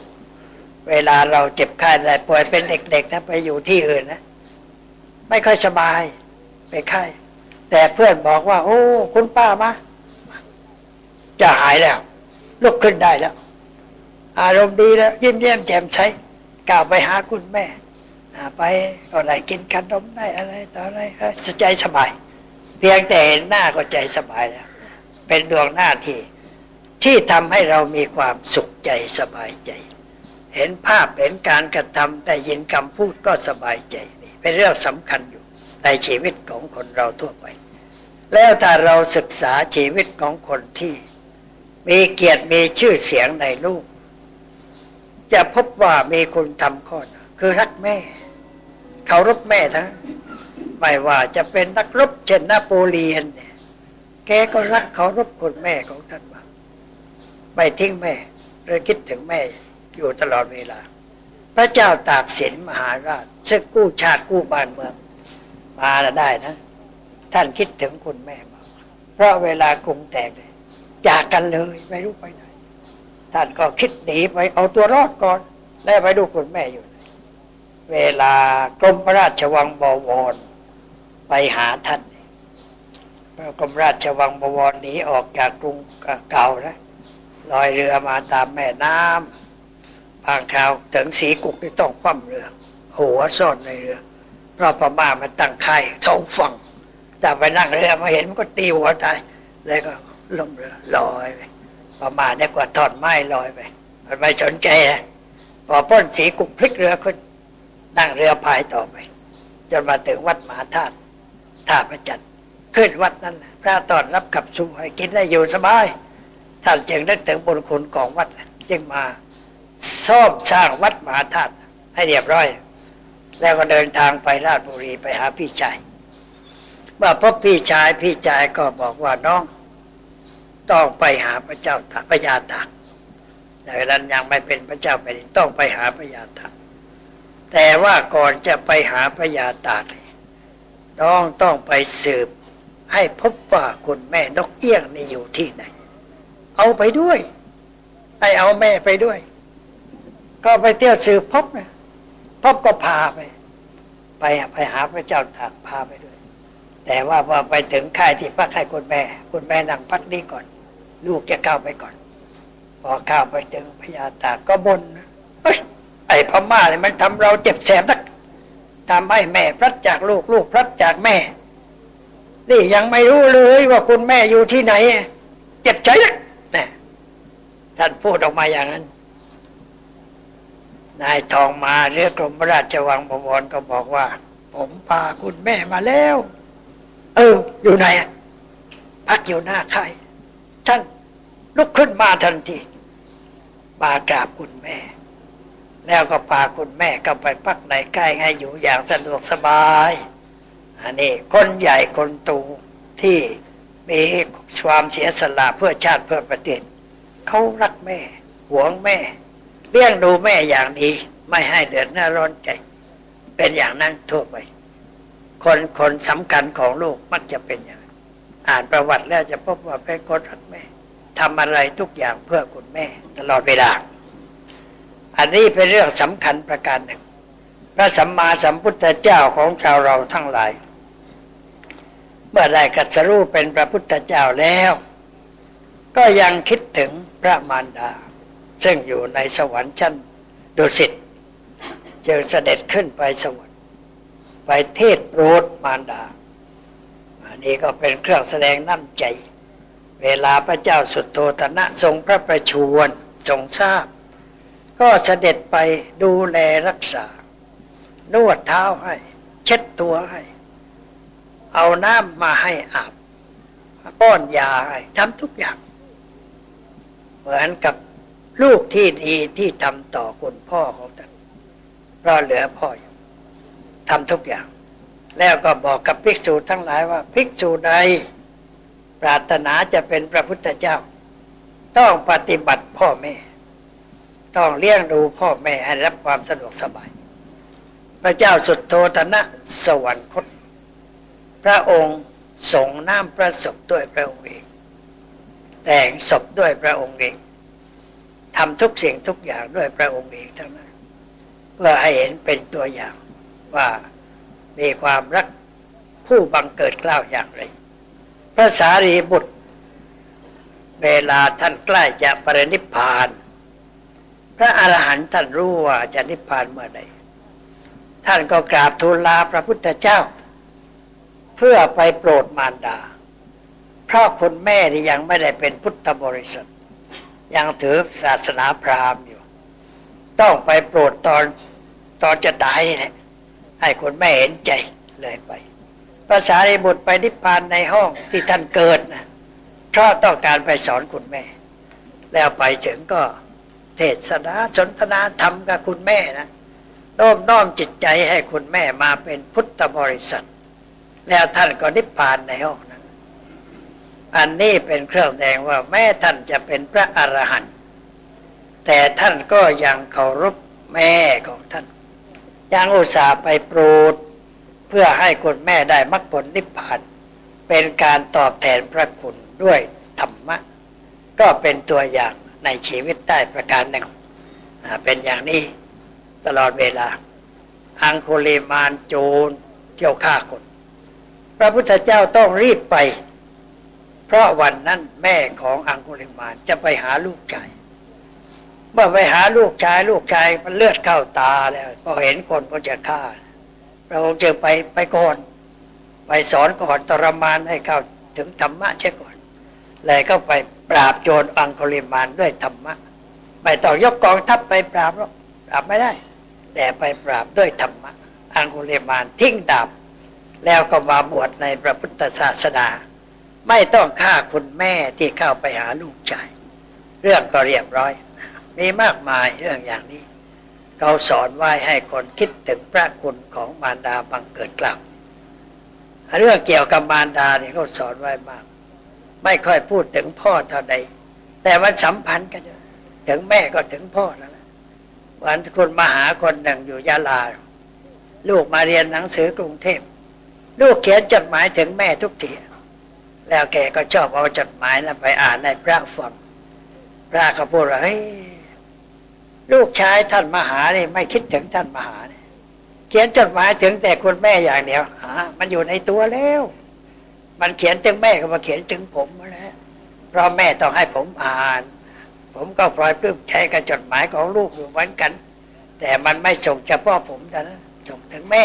[SPEAKER 2] เวลาเราเจ็บไข้อะไรป่วยเป็นเด็กๆนะไปอยู่ที่อื่นนะ ไม่ค่อยสบายไปไข้แต่เพื่อนบอกว่า โอ้ คุณป้ามาจะหายแล้วลุกขึ้นได้แล้ว อารมณ์ดีแล้วยิ้มแย้มแจ่มใสกล่าวไปหาคุณแม่ ไปก็ได้กินขนมได้อะไรต่ออะไรใจสบาย เพียงแต่เห็นหน้าก็ใจสบายแล้ว เป็นดวงหน้าที่ที่ทำให้เรามีความสุขใจสบายใจ เห็นภาพเห็นการกระทำแต่ยินคำพูดก็สบายใจ เป็นเรื่องสำคัญอยู่ในชีวิตของคนเราทั่วไป แล้วถ้าเราศึกษาชีวิตของคนที่ มีเกียรติมีชื่อเสียงในลูก จะพบว่ามีคุณทำข้อคือรักแม่ เคารพแม่ทั้ง ไม่ว่าจะเป็นนักรบเช่นนโปเลียนเนี่ย แกก็รักเคารพคุณแม่ของท่านมากไม่ทิ้งแม่เลยคิดถึงแม่อยู่ตลอดเวลา พระเจ้าตากสินมหาราชซึ่งกู้ชาติกู้บ้านเมือง มาได้นะ ท่านคิดถึงคุณแม่มาเพราะเวลากรุงแตกเลยจากกันเลยไม่รู้ไปไหนท่านก็คิดหนีไปเอาตัวรอดก่อนแล้วไปดูคุณแม่อยู่ เวลากรมพระราชวังบวร ไปหาท่านกรมราชวังบวรหนีออกจากกรุงเก่านะลอยเรือมาตามแม่น้ำบางคราวถึงสีกุกนี่ต้องคว่ำเรือ หัวซ่อนในเรือ เพราะพม่ามันตั้งค่ายท้องฝั่งแต่ไปนั่งเรือมาเห็นมันก็ตีหัวตายแล้วก็ล่มเรือลอยไปประมาณได้กว่าทอนไม้ลอยไป มันไม่สนใจนะพอพ้นสีกุกพลิกเรือขึ้น นั่งเรือพายต่อไป จนมาถึงวัดมหาธาตุท่าประจันขึ้นวัดนั้นพระตอนรับขับสู่ให้กินได้อยู่สบายท่านจึงนึกถึงบุญคุณของวัดจึงมาซ่อมสร้างวัดมหาธาตุให้เรียบร้อย แล้วก็เดินทางไปราชบุรีไปหาพี่ชายเมื่อพบพี่ชายพี่ชายก็บอกว่าน้อง ต้องไปหาพระเจ้าตากพระยาตากแต่นั้นยังไม่เป็นพระเจ้าแผ่นดินต้องไปหาพระยาตาก แต่ว่าก่อนจะไปหาพระยาตากน้องต้องไปสืบ ให้พบว่าคุณแม่นกเอี้ยงนี่อยู่ที่ไหน เอาไปด้วยให้เอาแม่ไปด้วย ก็ไปเที่ยวสืบพบนะพบก็พาไป ไปไปหาพระเจ้าตากพาไปด้วย แต่ว่าพอไปถึงค่ายที่พักให้คุณแม่ คุณแม่นั่งพักนี้ก่อน ลูกจะเข้าไปก่อน พอเข้าไปถึงพญาตากก็บนนะเฮ้ย ไอ้พม่าเนี่ยมันทำเราเจ็บแสบนักทำให้แม่พลัดจากลูกลูกพลัดจากแม่ นี่ยังไม่รู้เลยว่าคุณแม่อยู่ที่ไหน เจ็บใจนักนะท่านพูดออกมาอย่างนั้น นายทองมาเรือกรมราชวังบวรก็บอกว่า ผมพาคุณแม่มาแล้ว เออ อยู่ไหนพักอยู่หน้าค่ายท่านลุกขึ้นมาทันทีมากราบคุณแม่ แล้วก็พาคุณแม่ก็ไปพักในใกล้ให้อยู่อย่างสะดวกสบาย อันนี้คนใหญ่คนตูที่มีความเสียสละเพื่อชาติเพื่อประเทศเขารักแม่หวงแม่ เลี้ยงดูแม่อย่างดีไม่ให้เดือดหน้าร้อนใจ เป็นอย่างนั้นทั่วไป คนคนสำคัญของลูกมักจะเป็นอย่างนั้นอ่านประวัติแล้วจะพบว่าเป็นคนรักแม่ทำอะไรทุกอย่างเพื่อคุณแม่ตลอดเวลา อันนี้เป็นเรื่องสำคัญประการหนึ่ง พระสัมมาสัมพุทธเจ้าของชาวเราทั้งหลาย เมื่อได้กัสรู้เป็นพระพุทธเจ้าแล้ว ก็ยังคิดถึงพระมารดา ซึ่งอยู่ในสวรรค์ชั้นดุสิตจึงเสด็จขึ้นไปสวรรค์ไปเทศโปรดมารดา อันนี้ก็เป็นเครื่องแสดงน้ำใจ เวลาพระเจ้าสุดโทตนะทรงพระประชวรทรงทราบ ก็เสด็จไปดูแลรักษานวดเท้าให้ เช็ดตัวให้ เอาน้ำมาให้อาบป้อนยาให้ทำทุกอย่าง เหมือนกับลูกที่ดีที่ทำต่อคุณพ่อของท่านเพราะเหลือพ่ออยู่ทำทุกอย่าง แล้วก็บอกกับภิกษุทั้งหลายว่า ภิกษุใดปรารถนาจะเป็นพระพุทธเจ้า ต้องปฏิบัติพ่อแม่ ต้องเลี้ยงดูพ่อแม่ให้รับความสะดวกสบาย พระเจ้าสุดโทตนะสวรรคต พระองค์ส่งน้ำประสบด้วยพระองค์เอง แต่งศพด้วยพระองค์เองทำทุกสิ่งทุกอย่างด้วยพระองค์เองทั้งนั้นเพื่อให้เห็นเป็นตัวอย่างว่ามีความรักผู้บังเกิดกล้าวอย่างไรพระสารีบุตร เวลาท่านใกล้จะปรินิพพาน พระอรหันต์ท่านรู้ว่าจะนิพพานเมื่อใดท่านก็กราบทูลลาพระพุทธเจ้า เพื่อไปโปรดมารดา เพราะคุณแม่นี่ยังไม่ได้เป็นพุทธบริษัทยังถือศาสนาพราหมณ์อยู่ ต้องไปโปรดตอนตอนจะตายนี่แหละให้คุณแม่เห็นใจเลยไปภาษาในบุตรไปนิพพานในห้องที่ท่านเกิดนะเพราะต้องการไปสอนคุณแม่ แล้วไปถึงก็ เทศนาสนทนาธรรมกับคุณแม่นะโน้มน้อมจิตใจให้คุณแม่มาเป็นพุทธบริษัท แล้วท่านก็นิพพานในห้องนั้น อันนี้เป็นเครื่องแสดงว่าแม่ท่านจะเป็นพระอรหันต์แต่ท่านก็ยังเคารพแม่ของท่าน ยังอุตส่าห์ไปโปรด เพื่อให้คุณแม่ได้มรรคผลนิพพาน เป็นการตอบแทนพระคุณด้วยธรรมะ ก็เป็นตัวอย่าง ในชีวิตได้ประการหนึ่ง เป็นอย่างนี้ตลอดเวลา อังคุลิมานโจรเที่ยวฆ่าคน พระพุทธเจ้าต้องรีบไป เพราะวันนั้นแม่ของอังคุลิมานจะไปหาลูกชาย เมื่อไปหาลูกชาย ลูกชายมันเลือดเข้าตาแล้วพอเห็นคนก็จะฆ่า พระองค์จึงไปไปก่อน ไปสอนก่อนทรมานให้เข้าถึงธรรมะเช่นก่อน เลยก็ไปปราบโจรอังคุลิมานด้วยธรรมะ ไม่ต้องยกกองทัพไปปราบหรอกปราบไม่ได้ แต่ไปปราบด้วยธรรมะ อังคุลิมานทิ้งดาบ แล้วก็มาบวชในพระพุทธศาสนา ไม่ต้องฆ่าคุณแม่ที่เข้าไปหาลูกชาย เรื่องก็เรียบร้อย มีมากมายเรื่องอย่างนี้ เขาสอนไว้ให้คนคิดถึงพระคุณของมารดาบังเกิดกล่าวเรื่องเกี่ยวกับมารดาเนี่ยเขาสอนไว้มาก ไม่ค่อยพูดถึงพ่อเท่าใด แต่มันสัมพันธ์กันถึงแม่ก็ถึงพ่อแล้วนะวันคุณมาหาคนหนึ่งอยู่ยะลา ลูกมาเรียนหนังสือกรุงเทพ ลูกเขียนจดหมายถึงแม่ทุกทีแล้วแกก็ชอบเอาจดหมายนะไปอ่านในพระฟังพระก็พูดว่าเฮ้ยลูกชายท่านมหาเนี่ไม่คิดถึงท่านมหาเนี่ยเขียนจดหมายถึงแต่คุณแม่อย่างเดียวอ่ามันอยู่ในตัวแล้ว มันเขียนถึงแม่ก็มาเขียนถึงผมแล้วเพราะแม่ต้องให้ผมอ่าน ผมก็ปล่อยปลื้มใช้กับจดหมายของลูกอยู่เหมือนกัน แต่มันไม่ส่งเฉพาะผมแต่นะส่งถึงแม่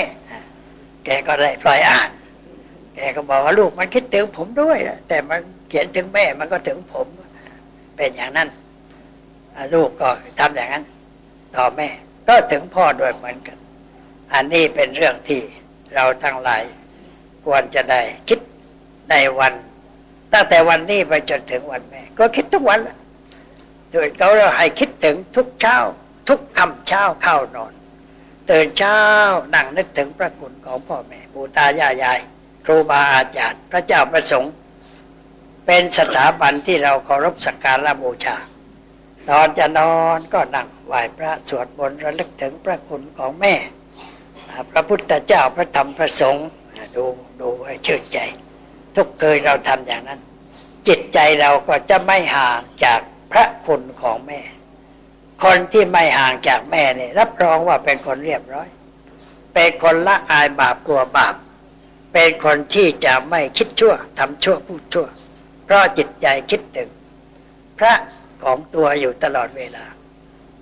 [SPEAKER 2] แกก็ได้ปล่อยอ่านแกก็บอกว่าลูกมันคิดถึงผมด้วยแต่มันเขียนถึงแม่มันก็ถึงผม เป็นอย่างนั้นลูกก็ทำอย่างนั้น ต่อแม่ ก็ถึงพ่อด้วยเหมือนกัน อันนี้เป็นเรื่องที่เราทั้งหลายควรจะได้คิด ในวัน ตั้งแต่วันนี้ไปจนถึงวันแม่ ก็คิดทุกวันโดยเขาเราให้คิดถึงทุกเช้า ทุกคำเช้าเข้านอนตื่นเช้านั่งนึกถึงพระคุณของพ่อแม่ปู่ตายายาย ครูบาอาจารย์ พระเจ้าประสงค์ เป็นสถาบันที่เราเคารพสักการะบูชา ตอนจะนอนก็นั่งไหว้พระสวดมนต์ระลึกถึงพระคุณของแม่ พระพุทธเจ้าพระธรรมพระสงฆ์ดูดูให้ชื่นใจ ทุกเคยเราทำอย่างนั้น จิตใจเราก็จะไม่ห่างจากพระคุณของแม่ คนที่ไม่ห่างจากแม่เนี่ยรับรองว่าเป็นคนเรียบร้อย เป็นคนละอายบาปกลัวบาป เป็นคนที่จะไม่คิดชั่วทำชั่วพูดชั่ว เพราะจิตใจคิดถึง พระของตัวอยู่ตลอดเวลา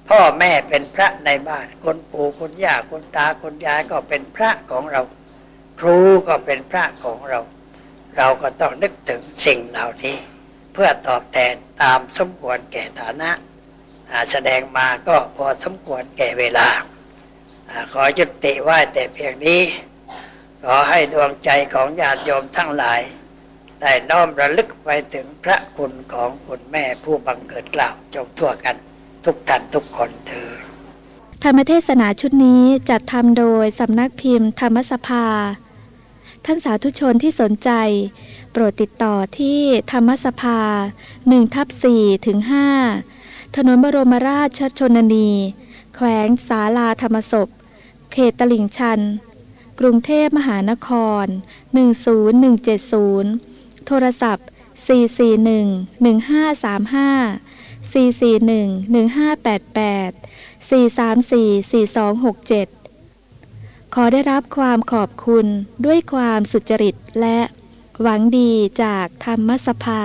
[SPEAKER 2] พ่อแม่เป็นพระในบ้าน คนปู่คนย่าคนตาคนยายก็เป็นพระของเรา ครูก็เป็นพระของเรา เราก็ต้องนึกถึงสิ่งเหล่านี้ เพื่อตอบแทนตามสมควรแก่ฐานะแสดงมาก็พอสมควรแก่เวลา ขอจุติไหวแต่เพียงนี้ ขอให้ดวงใจของญาติโยมทั้งหลาย ได้น้อมระลึกไปถึงพระคุณของคุณแม่ผู้บังเกิดกล่าวจงทั่วกันทุกท่านทุกคนเถิด
[SPEAKER 1] ธรรมเทศนาชุดนี้จัดทำโดยสำนักพิมพ์ธรรมสภา ท่านสาธุชนที่สนใจ โปรดติดต่อที่ธรรมสภา1ทับ4ถึง5ถนนบรมราชชนนี แขวงสาลาธรรมศพ เขตตลิ่งชัน กรุงเทพมหานคร 10170 โทรศัพท์ 441-1535 441-1588 434-4267 ขอได้รับความขอบคุณด้วยความสุจริตและหวังดีจากธรรมสภา